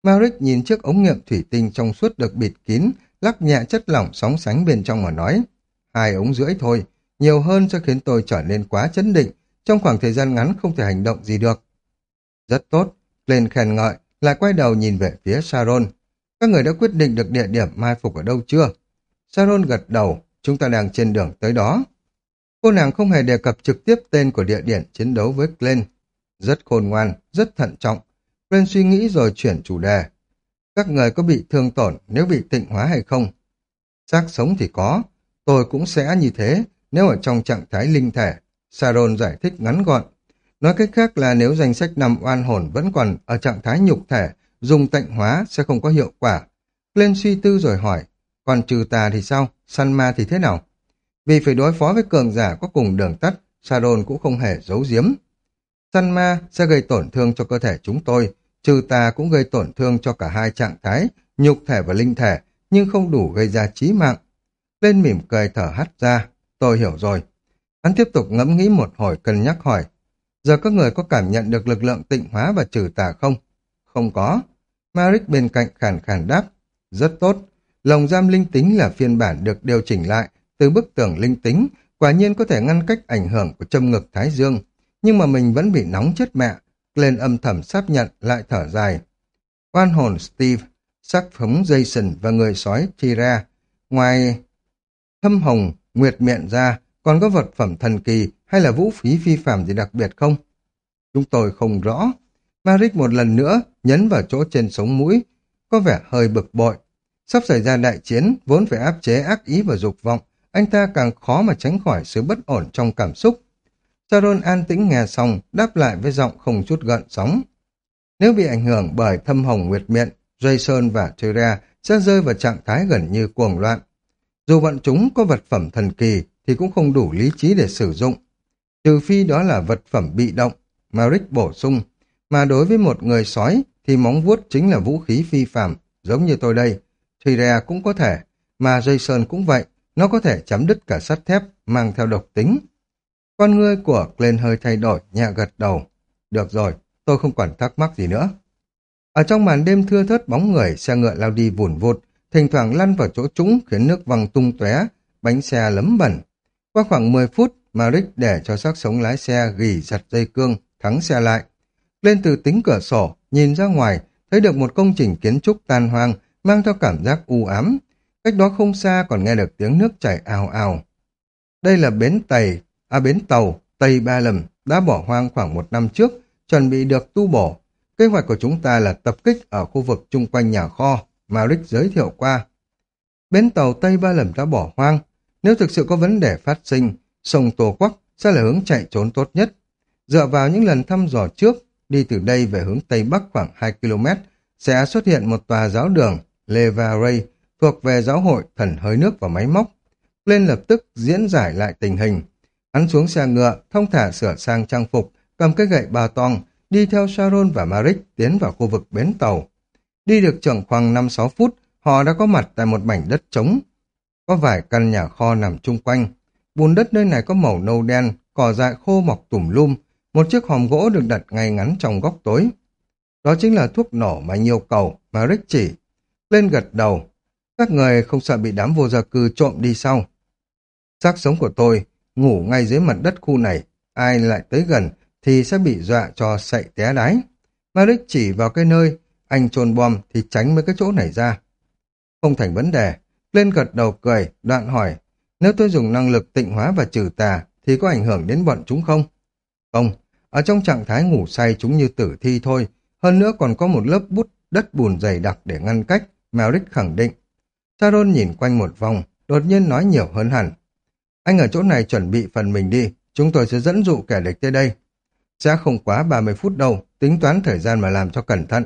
Marik nhìn chiếc ống nghiệm thủy tinh trong suốt được bịt kín, lắc nhẹ chất lỏng sóng sánh bên trong mà nói. Hai ống rưỡi thôi, nhiều hơn sẽ khiến tôi trở nên quá chấn định, trong khoảng thời gian ngắn không thể hành động gì được. Rất tốt, lên khen ngợi, lại quay đầu nhìn về phía Sharon. Các người đã quyết định được địa điểm mai phục ở đâu chưa? Sharon gật đầu, chúng ta đang trên đường tới đó. Cô nàng không hề đề cập trực tiếp tên của địa điểm chiến đấu với Glenn. Rất khôn ngoan, rất thận trọng. Glenn suy nghĩ rồi chuyển chủ đề. Các người có bị thương tổn nếu bị tịnh hóa hay không? Xác sống thì có. Tôi cũng sẽ như thế nếu ở trong trạng thái linh thể. Sharon giải thích ngắn gọn. Nói cách khác là nếu danh sách nằm oan hồn vẫn còn ở trạng thái nhục thể, dùng tịnh hóa sẽ không có hiệu quả. Glenn suy tư rồi hỏi, còn trừ tà thì sao? Săn ma thì thế nào? Vì phải đối phó với cường giả có cùng đường tắt, Sharon cũng không hề giấu giếm. Săn ma sẽ gây tổn thương cho cơ thể chúng tôi, trừ tà cũng gây tổn thương cho cả hai trạng thái, nhục thể và linh thể, nhưng không đủ gây ra chí mạng. Lên mỉm cười thở hắt ra, tôi hiểu rồi. Hắn tiếp tục ngẫm nghĩ một hồi cân nhắc hỏi, giờ các người có cảm nhận được lực lượng tịnh hóa và trừ tà không? Không có. Maric bên cạnh khàn khàn đáp, rất tốt. Lồng giam linh tính là phiên bản được điều chỉnh lại từ bức tường linh tính, quả nhiên có thể ngăn cách ảnh hưởng của châm ngực Thái Dương. Nhưng mà mình vẫn bị nóng chết mẹ, lên âm thầm xác nhận lại thở dài. Oan hồn Steve, sắc phóng Jason và người sói Tira, ngoài thâm hồng, nguyệt miệng ra, còn có vật phẩm thần kỳ hay là vũ khí phi phạm gì đặc biệt không? Chúng tôi không rõ. Maric một lần nữa nhấn vào chỗ trên sống mũi, có vẻ hơi bực bội. Sắp xảy ra đại chiến, vốn phải áp chế ác ý và dục vọng, anh ta càng khó mà tránh khỏi sự bất ổn trong cảm xúc. Sharon an tĩnh nghe xong, đáp lại với giọng không chút gợn sóng. Nếu bị ảnh hưởng bởi thâm hồng nguyệt miệng, Jason và Tyria sẽ rơi vào trạng thái gần như cuồng loạn. Dù bọn chúng có vật phẩm thần kỳ thì cũng không đủ lý trí để sử dụng. Trừ phi đó là vật phẩm bị động, mà Rick bổ sung. Mà đối với một người sói thì móng vuốt chính là vũ khí phi phạm, giống như tôi đây. Tyria cũng có thể, mà Jason cũng vậy, nó có thể chấm đứt cả sắt thép, mang theo độc tính. Con ngươi của Glenn hơi thay đổi, nhẹ gật đầu. Được rồi, tôi không còn thắc mắc gì nữa. Ở trong màn đêm thưa thớt bóng người, xe ngựa lao đi vùn vụt, thỉnh thoảng lăn vào chỗ trũng khiến nước văng tung tóe, bánh xe lấm bẩn. Qua khoảng 10 phút, Maric để cho xác sống lái xe gỉ giặt dây cương, thắng xe lại. Lên từ tính cửa sổ, nhìn ra ngoài, thấy được một công trình kiến trúc tan hoang, mang theo cảm giác u ám. Cách đó không xa còn nghe được tiếng nước chảy ào ào. Đây là bến tàu, à bến tàu Tây Ba Lầm đã bỏ hoang khoảng một năm trước, chuẩn bị được tu bổ. Kế hoạch của chúng ta là tập kích ở khu vực chung quanh nhà kho mà Rick giới thiệu qua. Bến tàu Tây Ba Lầm đã bỏ hoang. Nếu thực sự có vấn đề phát sinh, sông Tô Quắc sẽ là hướng chạy trốn tốt nhất. Dựa vào những lần thăm dò trước, đi từ đây về hướng Tây Bắc khoảng 2 km, sẽ xuất hiện một tòa giáo đường, Leva Ray, thuộc về giáo hội thần hơi nước và máy móc. Lên lập tức diễn giải lại tình hình. Hắn xuống xe ngựa, thông thả sửa sang trang phục, cầm cái gậy ba tong, đi theo Sharon và Maric tiến vào khu vực bến tàu. Đi được chừng khoảng 5-6 phút, họ đã có mặt tại một mảnh đất trống. Có vài căn nhà kho nằm chung quanh. Bùn đất nơi này có màu nâu đen, cỏ dại khô mọc tùm lum, một chiếc hòm gỗ được đặt ngay ngắn trong góc tối. Đó chính là thuốc nổ mà nhiều cầu, mà Rick chỉ. Lên gật đầu, các người không sợ bị đám vô gia cư trộm đi sau. Xác sống của tôi ngủ ngay dưới mặt đất khu này, ai lại tới gần thì sẽ bị dọa cho sậy té đáy. Maric chỉ vào cái nơi anh trôn bom thì tránh mấy cái chỗ này ra. Không thành vấn đề, lên gật đầu cười, đoạn hỏi, nếu tôi dùng năng lực tịnh hóa và trừ tà thì có ảnh hưởng đến bọn chúng không? Không, ở trong trạng thái ngủ say chúng như tử thi thôi, hơn nữa còn có một lớp bút đất bùn dày đặc để ngăn cách, Maric khẳng định. Charon nhìn quanh một vòng, đột nhiên nói nhiều hơn hẳn. Anh ở chỗ này chuẩn bị phần mình đi, chúng tôi sẽ dẫn dụ kẻ địch tới đây. Sẽ không quá 30 phút đâu, tính toán thời gian mà làm cho cẩn thận.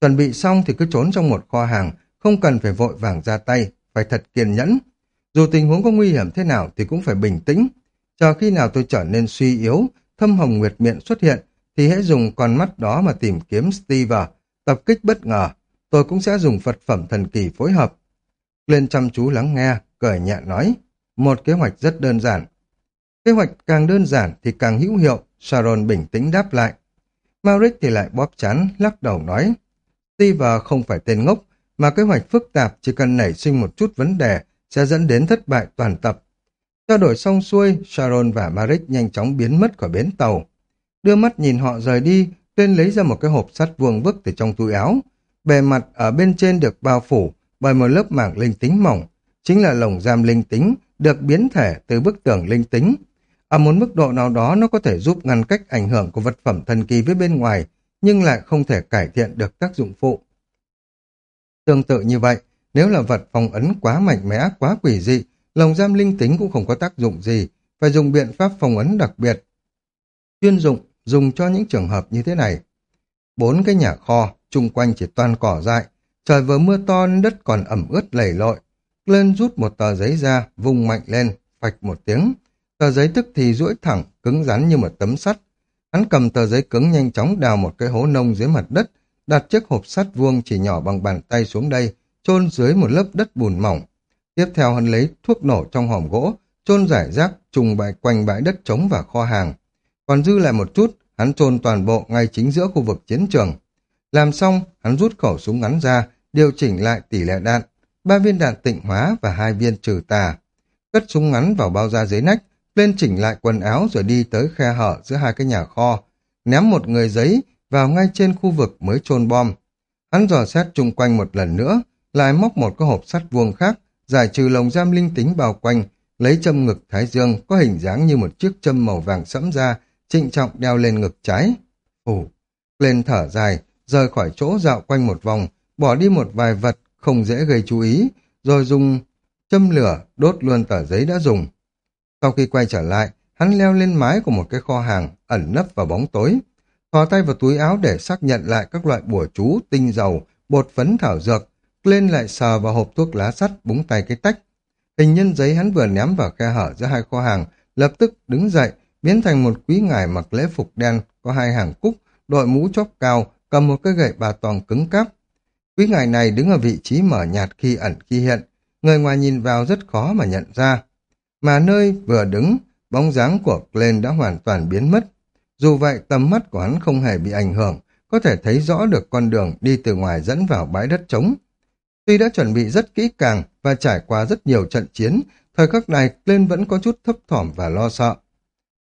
Chuẩn bị xong thì cứ trốn trong một kho hàng, không cần phải vội vàng ra tay, phải thật kiên nhẫn. Dù tình huống có nguy hiểm thế nào thì cũng phải bình tĩnh. Chờ khi nào tôi trở nên suy yếu, thâm hồng nguyệt miệng xuất hiện, thì hãy dùng con mắt đó mà tìm kiếm Steve, tập kích bất ngờ. Tôi cũng sẽ dùng vật phẩm thần kỳ phối hợp. Lên chăm chú lắng nghe, cười nhẹ nói. Một kế hoạch rất đơn giản. Kế hoạch càng đơn giản thì càng hữu hiệu, Sharon bình tĩnh đáp lại. Maric thì lại bóp chán, lắc đầu nói. Steve à, không phải tên ngốc, mà kế hoạch phức tạp chỉ cần nảy sinh một chút vấn đề sẽ dẫn đến thất bại toàn tập. Trao đổi xong xuôi, Sharon và Marik nhanh chóng biến mất khỏi bến tàu. Đưa mắt nhìn họ rời đi, Tuyên lấy ra một cái hộp sắt vuông vức từ trong túi áo. Bề mặt ở bên trên được bao phủ bởi một lớp mảng linh tính mỏng, chính là lồng giam linh tính được biến thể từ bức tường linh tính. Ở một mức độ nào đó nó có thể giúp ngăn cách ảnh hưởng của vật phẩm thần kỳ với bên ngoài, nhưng lại không thể cải thiện được tác dụng phụ. Tương tự như vậy, nếu là vật phong ấn quá mạnh mẽ, quá quỷ dị, lồng giam linh tính cũng không có tác dụng gì, phải dùng biện pháp phong ấn đặc biệt. Chuyên dụng, dùng cho những trường hợp như thế này. Bốn cái nhà kho, chung quanh chỉ toàn cỏ dại, trời vừa mưa to đất còn ẩm ướt lầy lội. Lên rút một tờ giấy ra, vùng mạnh lên, phạch một tiếng. Tờ giấy tức thì duỗi thẳng, cứng rắn như một tấm sắt. Hắn cầm tờ giấy cứng nhanh chóng đào một cái hố nông dưới mặt đất, đặt chiếc hộp sắt vuông chỉ nhỏ bằng bàn tay xuống đây, chôn dưới một lớp đất bùn mỏng. Tiếp theo hắn lấy thuốc nổ trong hòm gỗ, chôn giải rác trùng bại quanh bãi đất trống và kho hàng. Còn dư lại một chút, hắn chôn toàn bộ ngay chính giữa khu vực chiến trường. Làm xong, hắn rút khẩu súng ngắn ra, điều chỉnh lại tỷ lệ đạn, ba viên đạn tịnh hóa và hai viên trừ tà. Cất súng ngắn vào bao da dưới nách, lên chỉnh lại quần áo rồi đi tới khe hở giữa hai cái nhà kho, ném một người giấy vào ngay trên khu vực mới chôn bom. Hắn dò xét chung quanh một lần nữa, lại móc một cái hộp sắt vuông khác, giải trừ lồng giam linh tính bao quanh, lấy châm ngực thái dương có hình dáng như một chiếc châm màu vàng sẫm ra, trịnh trọng đeo lên ngực trái. Ồ, lên thở dài, rời khỏi chỗ dạo quanh một vòng, bỏ đi một vài vật không dễ gây chú ý, rồi dùng châm lửa đốt luôn tờ giấy đã dùng. Sau khi quay trở lại, hắn leo lên mái của một cái kho hàng, ẩn nấp vào bóng tối. Thò tay vào túi áo để xác nhận lại các loại bùa chú, tinh dầu, bột phấn thảo dược, lên lại sờ vào hộp thuốc lá sắt búng tay cái tách. Hình nhân giấy hắn vừa ném vào khe hở giữa hai kho hàng, lập tức đứng dậy, biến thành một quý ngài mặc lễ phục đen, có hai hàng cúc, đội mũ chóp cao, cầm một cái gậy bà toàn cứng cáp. Quý ngài này đứng ở vị trí mở nhạt khi ẩn khi hiện, người ngoài nhìn vào rất khó mà nhận ra. Mà nơi vừa đứng, bóng dáng của Glenn đã hoàn toàn biến mất. Dù vậy, tầm mắt của hắn không hề bị ảnh hưởng, có thể thấy rõ được con đường đi từ ngoài dẫn vào bãi đất trống. Tuy đã chuẩn bị rất kỹ càng và trải qua rất nhiều trận chiến, thời khắc này Glenn vẫn có chút thấp thỏm và lo sợ.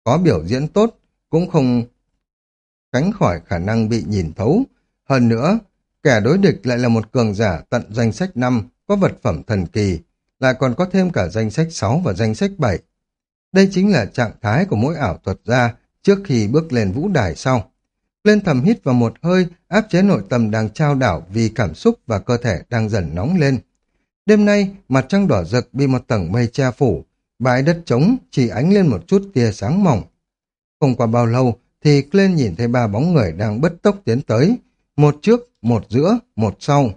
Có biểu diễn tốt, cũng không tránh khỏi khả năng bị nhìn thấu. Hơn nữa, kẻ đối địch lại là một cường giả tận danh sách 5, có vật phẩm thần kỳ, lại còn có thêm cả danh sách 6 và danh sách 7. Đây chính là trạng thái của mỗi ảo thuật gia trước khi bước lên vũ đài sau. Lên thầm hít vào một hơi, áp chế nội tâm đang trao đảo vì cảm xúc và cơ thể đang dần nóng lên. Đêm nay, mặt trăng đỏ rực bị một tầng mây che phủ, bãi đất trống chỉ ánh lên một chút tia sáng mỏng. Không qua bao lâu thì Glenn nhìn thấy ba bóng người đang bất tốc tiến tới, một trước, một giữa, một sau.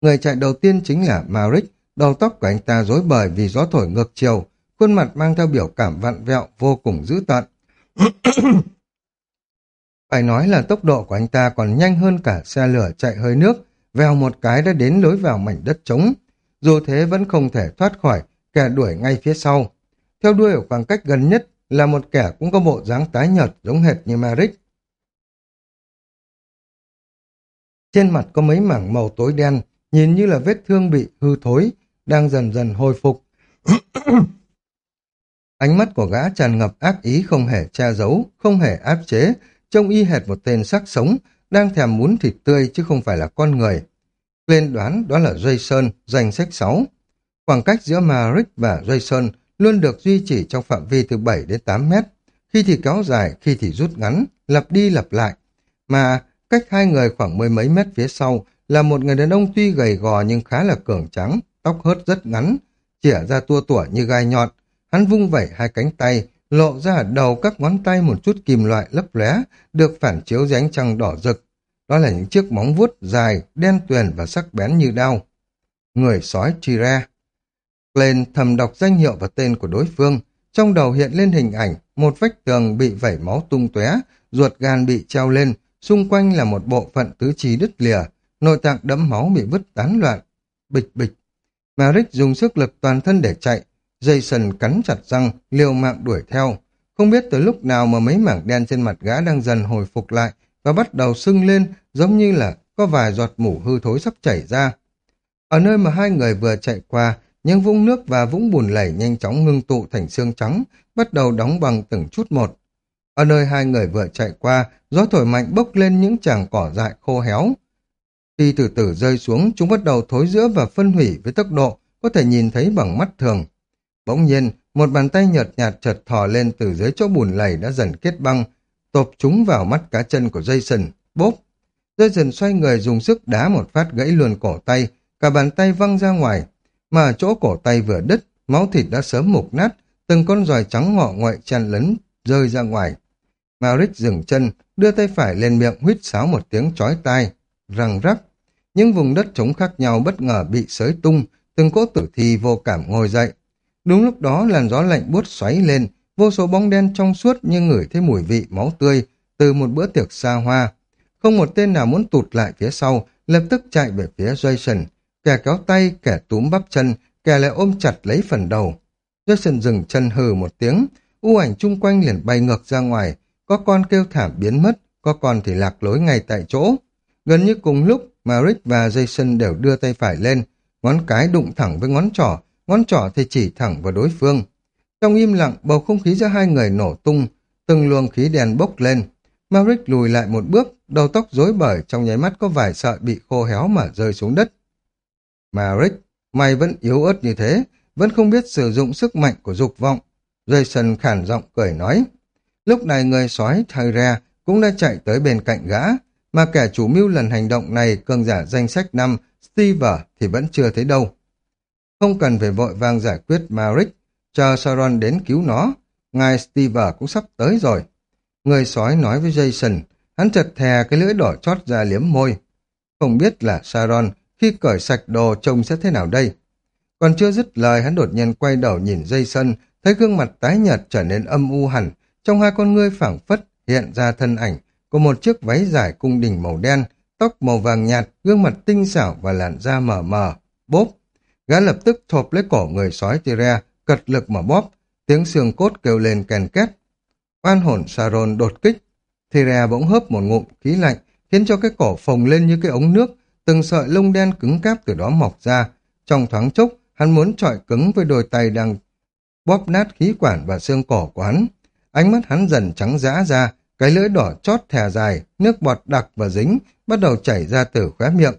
Người chạy đầu tiên chính là Marik, đầu tóc của anh ta rối bời vì gió thổi ngược chiều, khuôn mặt mang theo biểu cảm vặn vẹo vô cùng dữ tợn. Phải nói là tốc độ của anh ta còn nhanh hơn cả xe lửa chạy hơi nước, vèo một cái đã đến lối vào mảnh đất trống. Dù thế vẫn không thể thoát khỏi kẻ đuổi ngay phía sau. Theo đuôi ở khoảng cách gần nhất là một kẻ cũng có bộ dáng tái nhợt giống hệt như Marik. Trên mặt có mấy mảng màu tối đen, nhìn như là vết thương bị hư thối, đang dần dần hồi phục. Ánh mắt của gã tràn ngập ác ý không hề che giấu, không hề áp chế, trông y hệt một tên sắc sống, đang thèm muốn thịt tươi chứ không phải là con người. Lên đoán đó là Jason, danh sách 6. Khoảng cách giữa Marik và Jason luôn được duy trì trong phạm vi từ 7 đến 8 mét, khi thì kéo dài, khi thì rút ngắn, lặp đi lặp lại. Mà cách hai người khoảng mười mấy mét phía sau là một người đàn ông tuy gầy gò nhưng khá là cường trắng, tóc hớt rất ngắn, chỉa ra tua tủa như gai nhọn. Hắn vung vẩy hai cánh tay, lộ ra ở đầu các ngón tay một chút kim loại lấp lóe, được phản chiếu dưới ánh trăng đỏ rực. Đó là những chiếc móng vuốt dài, đen tuyền và sắc bén như đao. Người sói Chira. Lên thầm đọc danh hiệu và tên của đối phương, trong đầu hiện lên hình ảnh một vách tường bị vẩy máu tung tóe, ruột gan bị treo lên, xung quanh là một bộ phận tứ chi đứt lìa, nội tạng đẫm máu bị vứt tán loạn. Bịch bịch. Maric dùng sức lực toàn thân để chạy, Jason cắn chặt răng, liều mạng đuổi theo. Không biết từ lúc nào mà mấy mảng đen trên mặt gã đang dần hồi phục lại và bắt đầu sưng lên giống như là có vài giọt mủ hư thối sắp chảy ra. Ở nơi mà hai người vừa chạy qua những vũng nước và vũng bùn lầy nhanh chóng ngưng tụ thành xương trắng, bắt đầu đóng bằng từng chút một. Ở nơi hai người vừa chạy qua, gió thổi mạnh bốc lên những tràng cỏ dại khô héo. Khi từ từ rơi xuống, chúng bắt đầu thối giữa và phân hủy với tốc độ có thể nhìn thấy bằng mắt thường. Bỗng nhiên, một bàn tay nhợt nhạt chợt thò lên từ dưới chỗ bùn lầy đã dần kết băng, tộp chúng vào mắt cá chân của Jason, bốp. Jason xoay người dùng sức đá một phát gãy luôn cổ tay, cả bàn tay văng ra ngoài, mà chỗ cổ tay vừa đứt, máu thịt đã sớm mục nát, từng con giòi trắng ngọ ngoại chen lấn rơi ra ngoài. Maurice dừng chân, đưa tay phải lên miệng huýt sáo một tiếng chói tai, răng rắc. Những vùng đất trống khác nhau bất ngờ bị sới tung, từng cỗ tử thi vô cảm ngồi dậy. Đúng lúc đó làn gió lạnh buốt xoáy lên, vô số bóng đen trong suốt như ngửi thấy mùi vị máu tươi từ một bữa tiệc xa hoa. Không một tên nào muốn tụt lại phía sau, lập tức chạy về phía Jason. Kẻ kéo tay, kẻ túm bắp chân, kẻ lại ôm chặt lấy phần đầu. Jason dừng chân hừ một tiếng, u ảnh chung quanh liền bay ngược ra ngoài, có con kêu thảm biến mất, có con thì lạc lối ngay tại chỗ. Gần như cùng lúc, Maric và Jason đều đưa tay phải lên, ngón cái đụng thẳng với ngón trỏ, ngón trỏ thì chỉ thẳng vào đối phương. Trong im lặng, bầu không khí giữa hai người nổ tung, từng luồng khí đèn bốc lên. Maverick lùi lại một bước, đầu tóc rối bời, trong nháy mắt có vài sợi bị khô héo mà rơi xuống đất. Maverick, mày vẫn yếu ớt như thế, vẫn không biết sử dụng sức mạnh của dục vọng. Jason khản giọng cười nói. Lúc này người sói Tyra cũng đã chạy tới bên cạnh gã, mà kẻ chủ mưu lần hành động này cường giả danh sách năm Steve thì vẫn chưa thấy đâu. Không cần phải vội vàng giải quyết Maric, chờ Sauron đến cứu nó, ngài Steve cũng sắp tới rồi. Người sói nói với Jason, hắn chật thè cái lưỡi đỏ chót ra liếm môi. Không biết là Sauron khi cởi sạch đồ trông sẽ thế nào đây. Còn chưa dứt lời hắn đột nhiên quay đầu nhìn Jason, thấy gương mặt tái nhợt trở nên âm u hẳn, trong hai con ngươi phảng phất hiện ra thân ảnh của một chiếc váy dài cung đình màu đen, tóc màu vàng nhạt, gương mặt tinh xảo và làn da mờ mờ. Bốp! Gã lập tức thộp lấy cổ người sói Tyre, cật lực mà bóp, tiếng xương cốt kêu lên kèn két. Oan hồn Saron đột kích. Tyre bỗng hớp một ngụm khí lạnh, khiến cho cái cổ phồng lên như cái ống nước, từng sợi lông đen cứng cáp từ đó mọc ra. Trong thoáng chốc, hắn muốn trọi cứng với đôi tay đang bóp nát khí quản và xương cổ của hắn. Ánh mắt hắn dần trắng dã ra, cái lưỡi đỏ chót thè dài, nước bọt đặc và dính, bắt đầu chảy ra từ khóe miệng.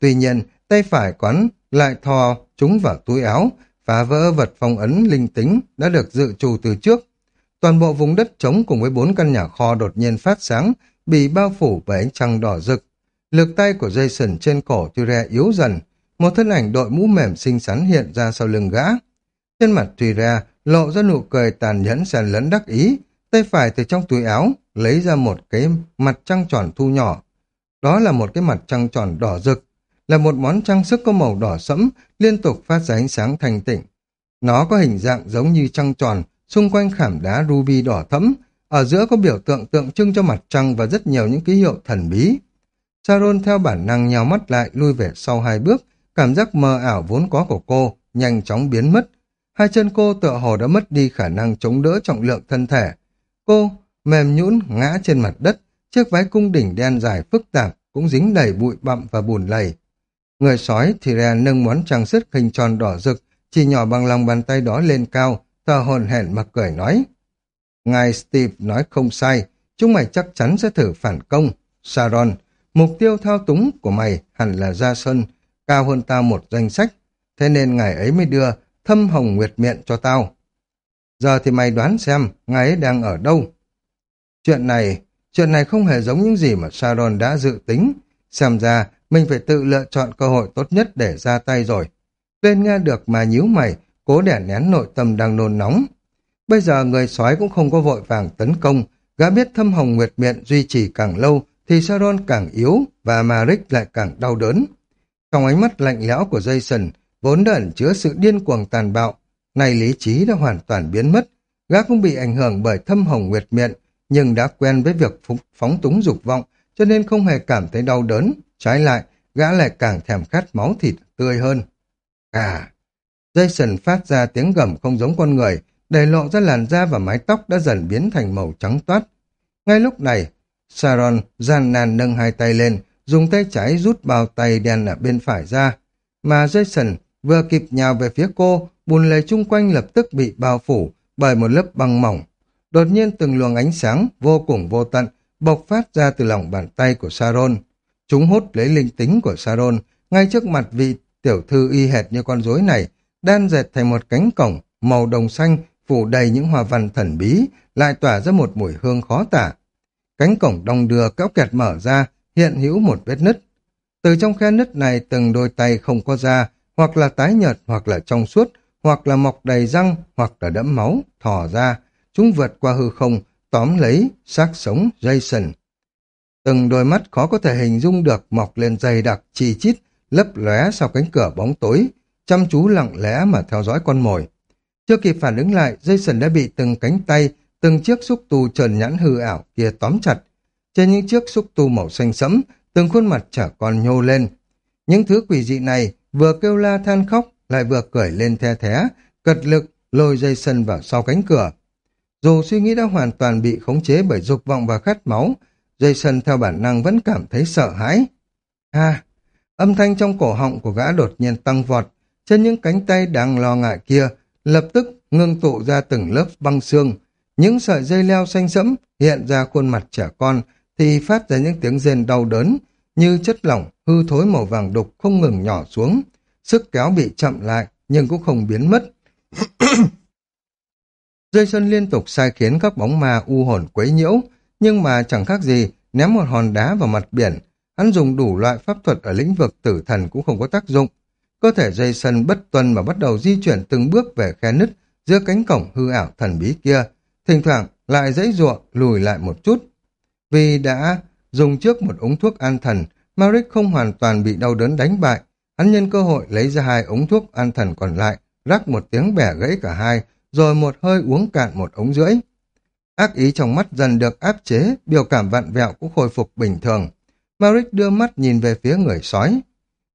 Tuy nhiên, tay phải quán lại thò chúng vào túi áo, phá vỡ vật phong ấn linh tính đã được dự trù từ trước. Toàn bộ vùng đất trống cùng với bốn căn nhà kho đột nhiên phát sáng, bị bao phủ bởi ánh trăng đỏ rực. Lực tay của Jason trên cổ Tyre yếu dần, một thân ảnh đội mũ mềm xinh xắn hiện ra sau lưng gã. Trên mặt Tyre lộ ra nụ cười tàn nhẫn sàn lẫn đắc ý, tay phải từ trong túi áo lấy ra một cái mặt trăng tròn thu nhỏ. Đó là một cái mặt trăng tròn đỏ rực, là một món trang sức có màu đỏ sẫm, liên tục phát ra ánh sáng thanh tịnh. Nó có hình dạng giống như trăng tròn, xung quanh khảm đá ruby đỏ thẫm, ở giữa có biểu tượng tượng trưng cho mặt trăng và rất nhiều những ký hiệu thần bí. Saron theo bản năng nhào mắt lại lui về sau hai bước, cảm giác mờ ảo vốn có của cô nhanh chóng biến mất. Hai chân cô tựa hồ đã mất đi khả năng chống đỡ trọng lượng thân thể. Cô mềm nhũn ngã trên mặt đất, chiếc váy cung đỉnh đen dài phức tạp cũng dính đầy bụi bặm và bùn lầy. Người sói thì ra nâng món trang sức hình tròn đỏ rực, chỉ nhỏ bằng lòng bàn tay đó lên cao, thờ hồn hển mà cười nói. Ngài Steve nói không sai, chúng mày chắc chắn sẽ thử phản công. Sharon, mục tiêu thao túng của mày hẳn là Gia Sơn, cao hơn tao một danh sách, thế nên ngài ấy mới đưa thâm hồng nguyệt miệng cho tao. Giờ thì mày đoán xem, ngài ấy đang ở đâu? Chuyện này, chuyện này không hề giống những gì mà Sharon đã dự tính. Xem ra, mình phải tự lựa chọn cơ hội tốt nhất để ra tay rồi. Lên nghe được mà nhíu mày, cố đẻ nén nội tâm đang nôn nóng. Bây giờ người sói cũng không có vội vàng tấn công, gã biết thâm hồng nguyệt miệng duy trì càng lâu thì Sharon càng yếu và Maric lại càng đau đớn. Trong ánh mắt lạnh lẽo của Jason, vốn đã ẩn chứa sự điên cuồng tàn bạo, nay lý trí đã hoàn toàn biến mất, gã cũng bị ảnh hưởng bởi thâm hồng nguyệt miệng, nhưng đã quen với việc phóng túng dục vọng, cho nên không hề cảm thấy đau đớn, Trái lại, gã lại càng thèm khát máu thịt tươi hơn. À! Jason phát ra tiếng gầm không giống con người, để lộ ra làn da và mái tóc đã dần biến thành màu trắng toát. Ngay lúc này, Sharon gian nan nâng hai tay lên, dùng tay trái rút bao tay đen ở bên phải ra, mà Jason vừa kịp nhào về phía cô, bùn lầy chung quanh lập tức bị bao phủ bởi một lớp băng mỏng. Đột nhiên từng luồng ánh sáng vô cùng vô tận bộc phát ra từ lòng bàn tay của Saron. Chúng hút lấy linh tính của Saron, ngay trước mặt vị tiểu thư y hệt như con rối này, đan dệt thành một cánh cổng màu đồng xanh phủ đầy những hoa văn thần bí, lại tỏa ra một mùi hương khó tả. Cánh cổng đồng đưa kéo kẹt mở ra, hiện hữu một vết nứt. Từ trong khe nứt này từng đôi tay không có da, hoặc là tái nhợt, hoặc là trong suốt, hoặc là mọc đầy răng, hoặc là đẫm máu, thò ra. Chúng vượt qua hư không, tóm lấy xác sống Jason. Từng đôi mắt khó có thể hình dung được mọc lên dày đặc, chi chít, lấp lóe sau cánh cửa bóng tối, chăm chú lặng lẽ mà theo dõi con mồi. Chưa kịp phản ứng lại, Jason đã bị từng cánh tay, từng chiếc xúc tu trần nhãn hư ảo kia tóm chặt. Trên những chiếc xúc tu màu xanh sẫm, từng khuôn mặt trẻ con nhô lên. Những thứ quỷ dị này vừa kêu la than khóc, lại vừa cười lên the thé, cật lực lôi Jason vào sau cánh cửa. Dù suy nghĩ đã hoàn toàn bị khống chế bởi dục vọng và khát máu, Jason theo bản năng vẫn cảm thấy sợ hãi. Ha! Âm thanh trong cổ họng của gã đột nhiên tăng vọt, trên những cánh tay đang lo ngại kia, lập tức ngưng tụ ra từng lớp băng xương. Những sợi dây leo xanh sẫm hiện ra khuôn mặt trẻ con thì phát ra những tiếng rên đau đớn, như chất lỏng hư thối màu vàng đục không ngừng nhỏ xuống. Sức kéo bị chậm lại, nhưng cũng không biến mất. Dây sơn liên tục sai khiến các bóng ma u hồn quấy nhiễu, nhưng mà chẳng khác gì ném một hòn đá vào mặt biển. Hắn dùng đủ loại pháp thuật ở lĩnh vực tử thần cũng không có tác dụng. Cơ thể dây sơn bất tuân mà bắt đầu di chuyển từng bước về khe nứt giữa cánh cổng hư ảo thần bí kia. Thỉnh thoảng lại dãy ruộng lùi lại một chút. Vì đã dùng trước một ống thuốc an thần, Maric không hoàn toàn bị đau đớn đánh bại. Hắn nhân cơ hội lấy ra hai ống thuốc an thần còn lại, rắc một tiếng bẻ gãy cả hai, rồi một hơi uống cạn một ống rưỡi. Ác ý trong mắt dần được áp chế, biểu cảm vặn vẹo cũng khôi phục bình thường. Maric đưa mắt nhìn về phía người sói.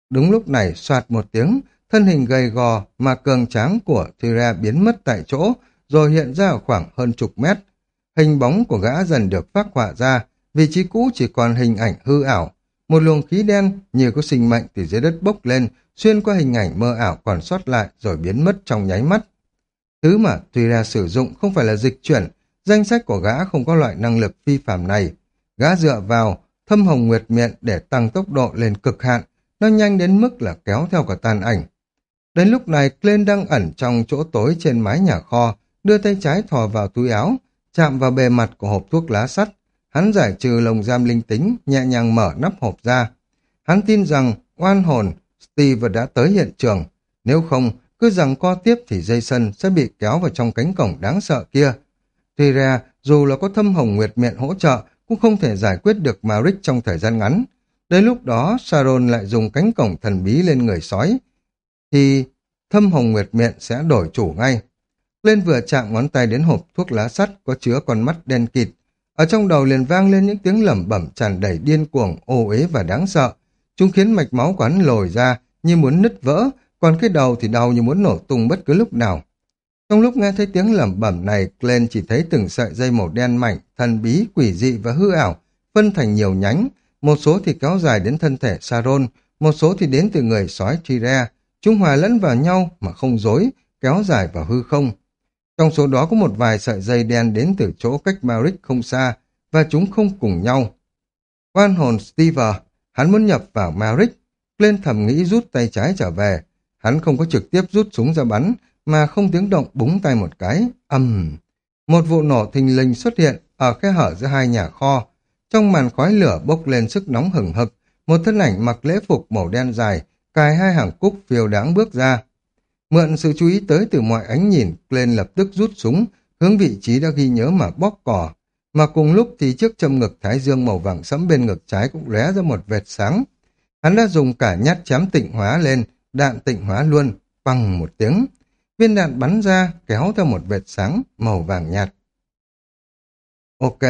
Đúng lúc này, soạt một tiếng, thân hình gầy gò mà cường tráng của Thira biến mất tại chỗ, rồi hiện ra ở khoảng hơn chục mét. Hình bóng của gã dần được phát họa ra, vị trí cũ chỉ còn hình ảnh hư ảo. Một luồng khí đen như có sinh mệnh từ dưới đất bốc lên, xuyên qua hình ảnh mơ ảo còn sót lại rồi biến mất trong nháy mắt. Thứ mà Tyra sử dụng không phải là dịch chuyển, danh sách của gã không có loại năng lực phi phạm này. Gã dựa vào thâm hồng nguyệt miệng để tăng tốc độ lên cực hạn, nó nhanh đến mức là kéo theo cả tàn ảnh. Đến lúc này, Glenn đang ẩn trong chỗ tối trên mái nhà kho, đưa tay trái thò vào túi áo, chạm vào bề mặt của hộp thuốc lá sắt. Hắn giải trừ lồng giam linh tính, nhẹ nhàng mở nắp hộp ra. Hắn tin rằng oan hồn Steve đã tới hiện trường. Nếu không, cứ rằng co tiếp thì Jason sẽ bị kéo vào trong cánh cổng đáng sợ kia. Tuy ra, dù là có thâm hồng nguyệt miệng hỗ trợ, cũng không thể giải quyết được Maric trong thời gian ngắn. Đến lúc đó, Sharon lại dùng cánh cổng thần bí lên người sói, thì thâm hồng nguyệt miệng sẽ đổi chủ ngay. Lên vừa chạm ngón tay đến hộp thuốc lá sắt có chứa con mắt đen kịt. Ở trong đầu liền vang lên những tiếng lẩm bẩm tràn đầy điên cuồng, ô uế và đáng sợ. Chúng khiến mạch máu quán lồi ra như muốn nứt vỡ, còn cái đầu thì đau như muốn nổ tung bất cứ lúc nào. Trong lúc nghe thấy tiếng lẩm bẩm này, Glenn chỉ thấy từng sợi dây màu đen mảnh, thần bí, quỷ dị và hư ảo, phân thành nhiều nhánh, một số thì kéo dài đến thân thể Saron, một số thì đến từ người sói Tire, Chúng hòa lẫn vào nhau mà không dối, kéo dài vào hư không. Trong số đó có một vài sợi dây đen đến từ chỗ cách Maric không xa, và chúng không cùng nhau. Quan hồn Steve, hắn muốn nhập vào Maric, lên thầm nghĩ rút tay trái trở về. Hắn không có trực tiếp rút súng ra bắn, mà không tiếng động búng tay một cái, ầm. Một vụ nổ thình lình xuất hiện ở khe hở giữa hai nhà kho. Trong màn khói lửa bốc lên sức nóng hừng hực, một thân ảnh mặc lễ phục màu đen dài, cài hai hàng cúc phiêu đáng bước ra. Mượn sự chú ý tới từ mọi ánh nhìn, lên lập tức rút súng, hướng vị trí đã ghi nhớ mà bóp cỏ. Mà cùng lúc thì trước châm ngực thái dương màu vàng sẫm bên ngực trái cũng lóe ra một vệt sáng. Hắn đã dùng cả nhát chém tịnh hóa lên, đạn tịnh hóa luôn, bằng một tiếng. Viên đạn bắn ra, kéo theo một vệt sáng màu vàng nhạt. Ok,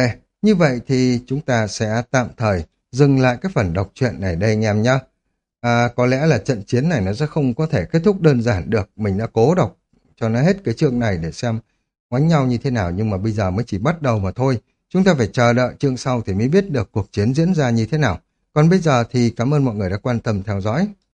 như vậy thì chúng ta sẽ tạm thời dừng lại cái phần đọc truyện này đây anh em nhé. À, có lẽ là trận chiến này nó sẽ không có thể kết thúc đơn giản được. Mình đã cố đọc cho nó hết cái chương này để xem oánh nhau như thế nào nhưng mà bây giờ mới chỉ bắt đầu mà thôi. Chúng ta phải chờ đợi chương sau thì mới biết được cuộc chiến diễn ra như thế nào. Còn bây giờ thì cảm ơn mọi người đã quan tâm theo dõi.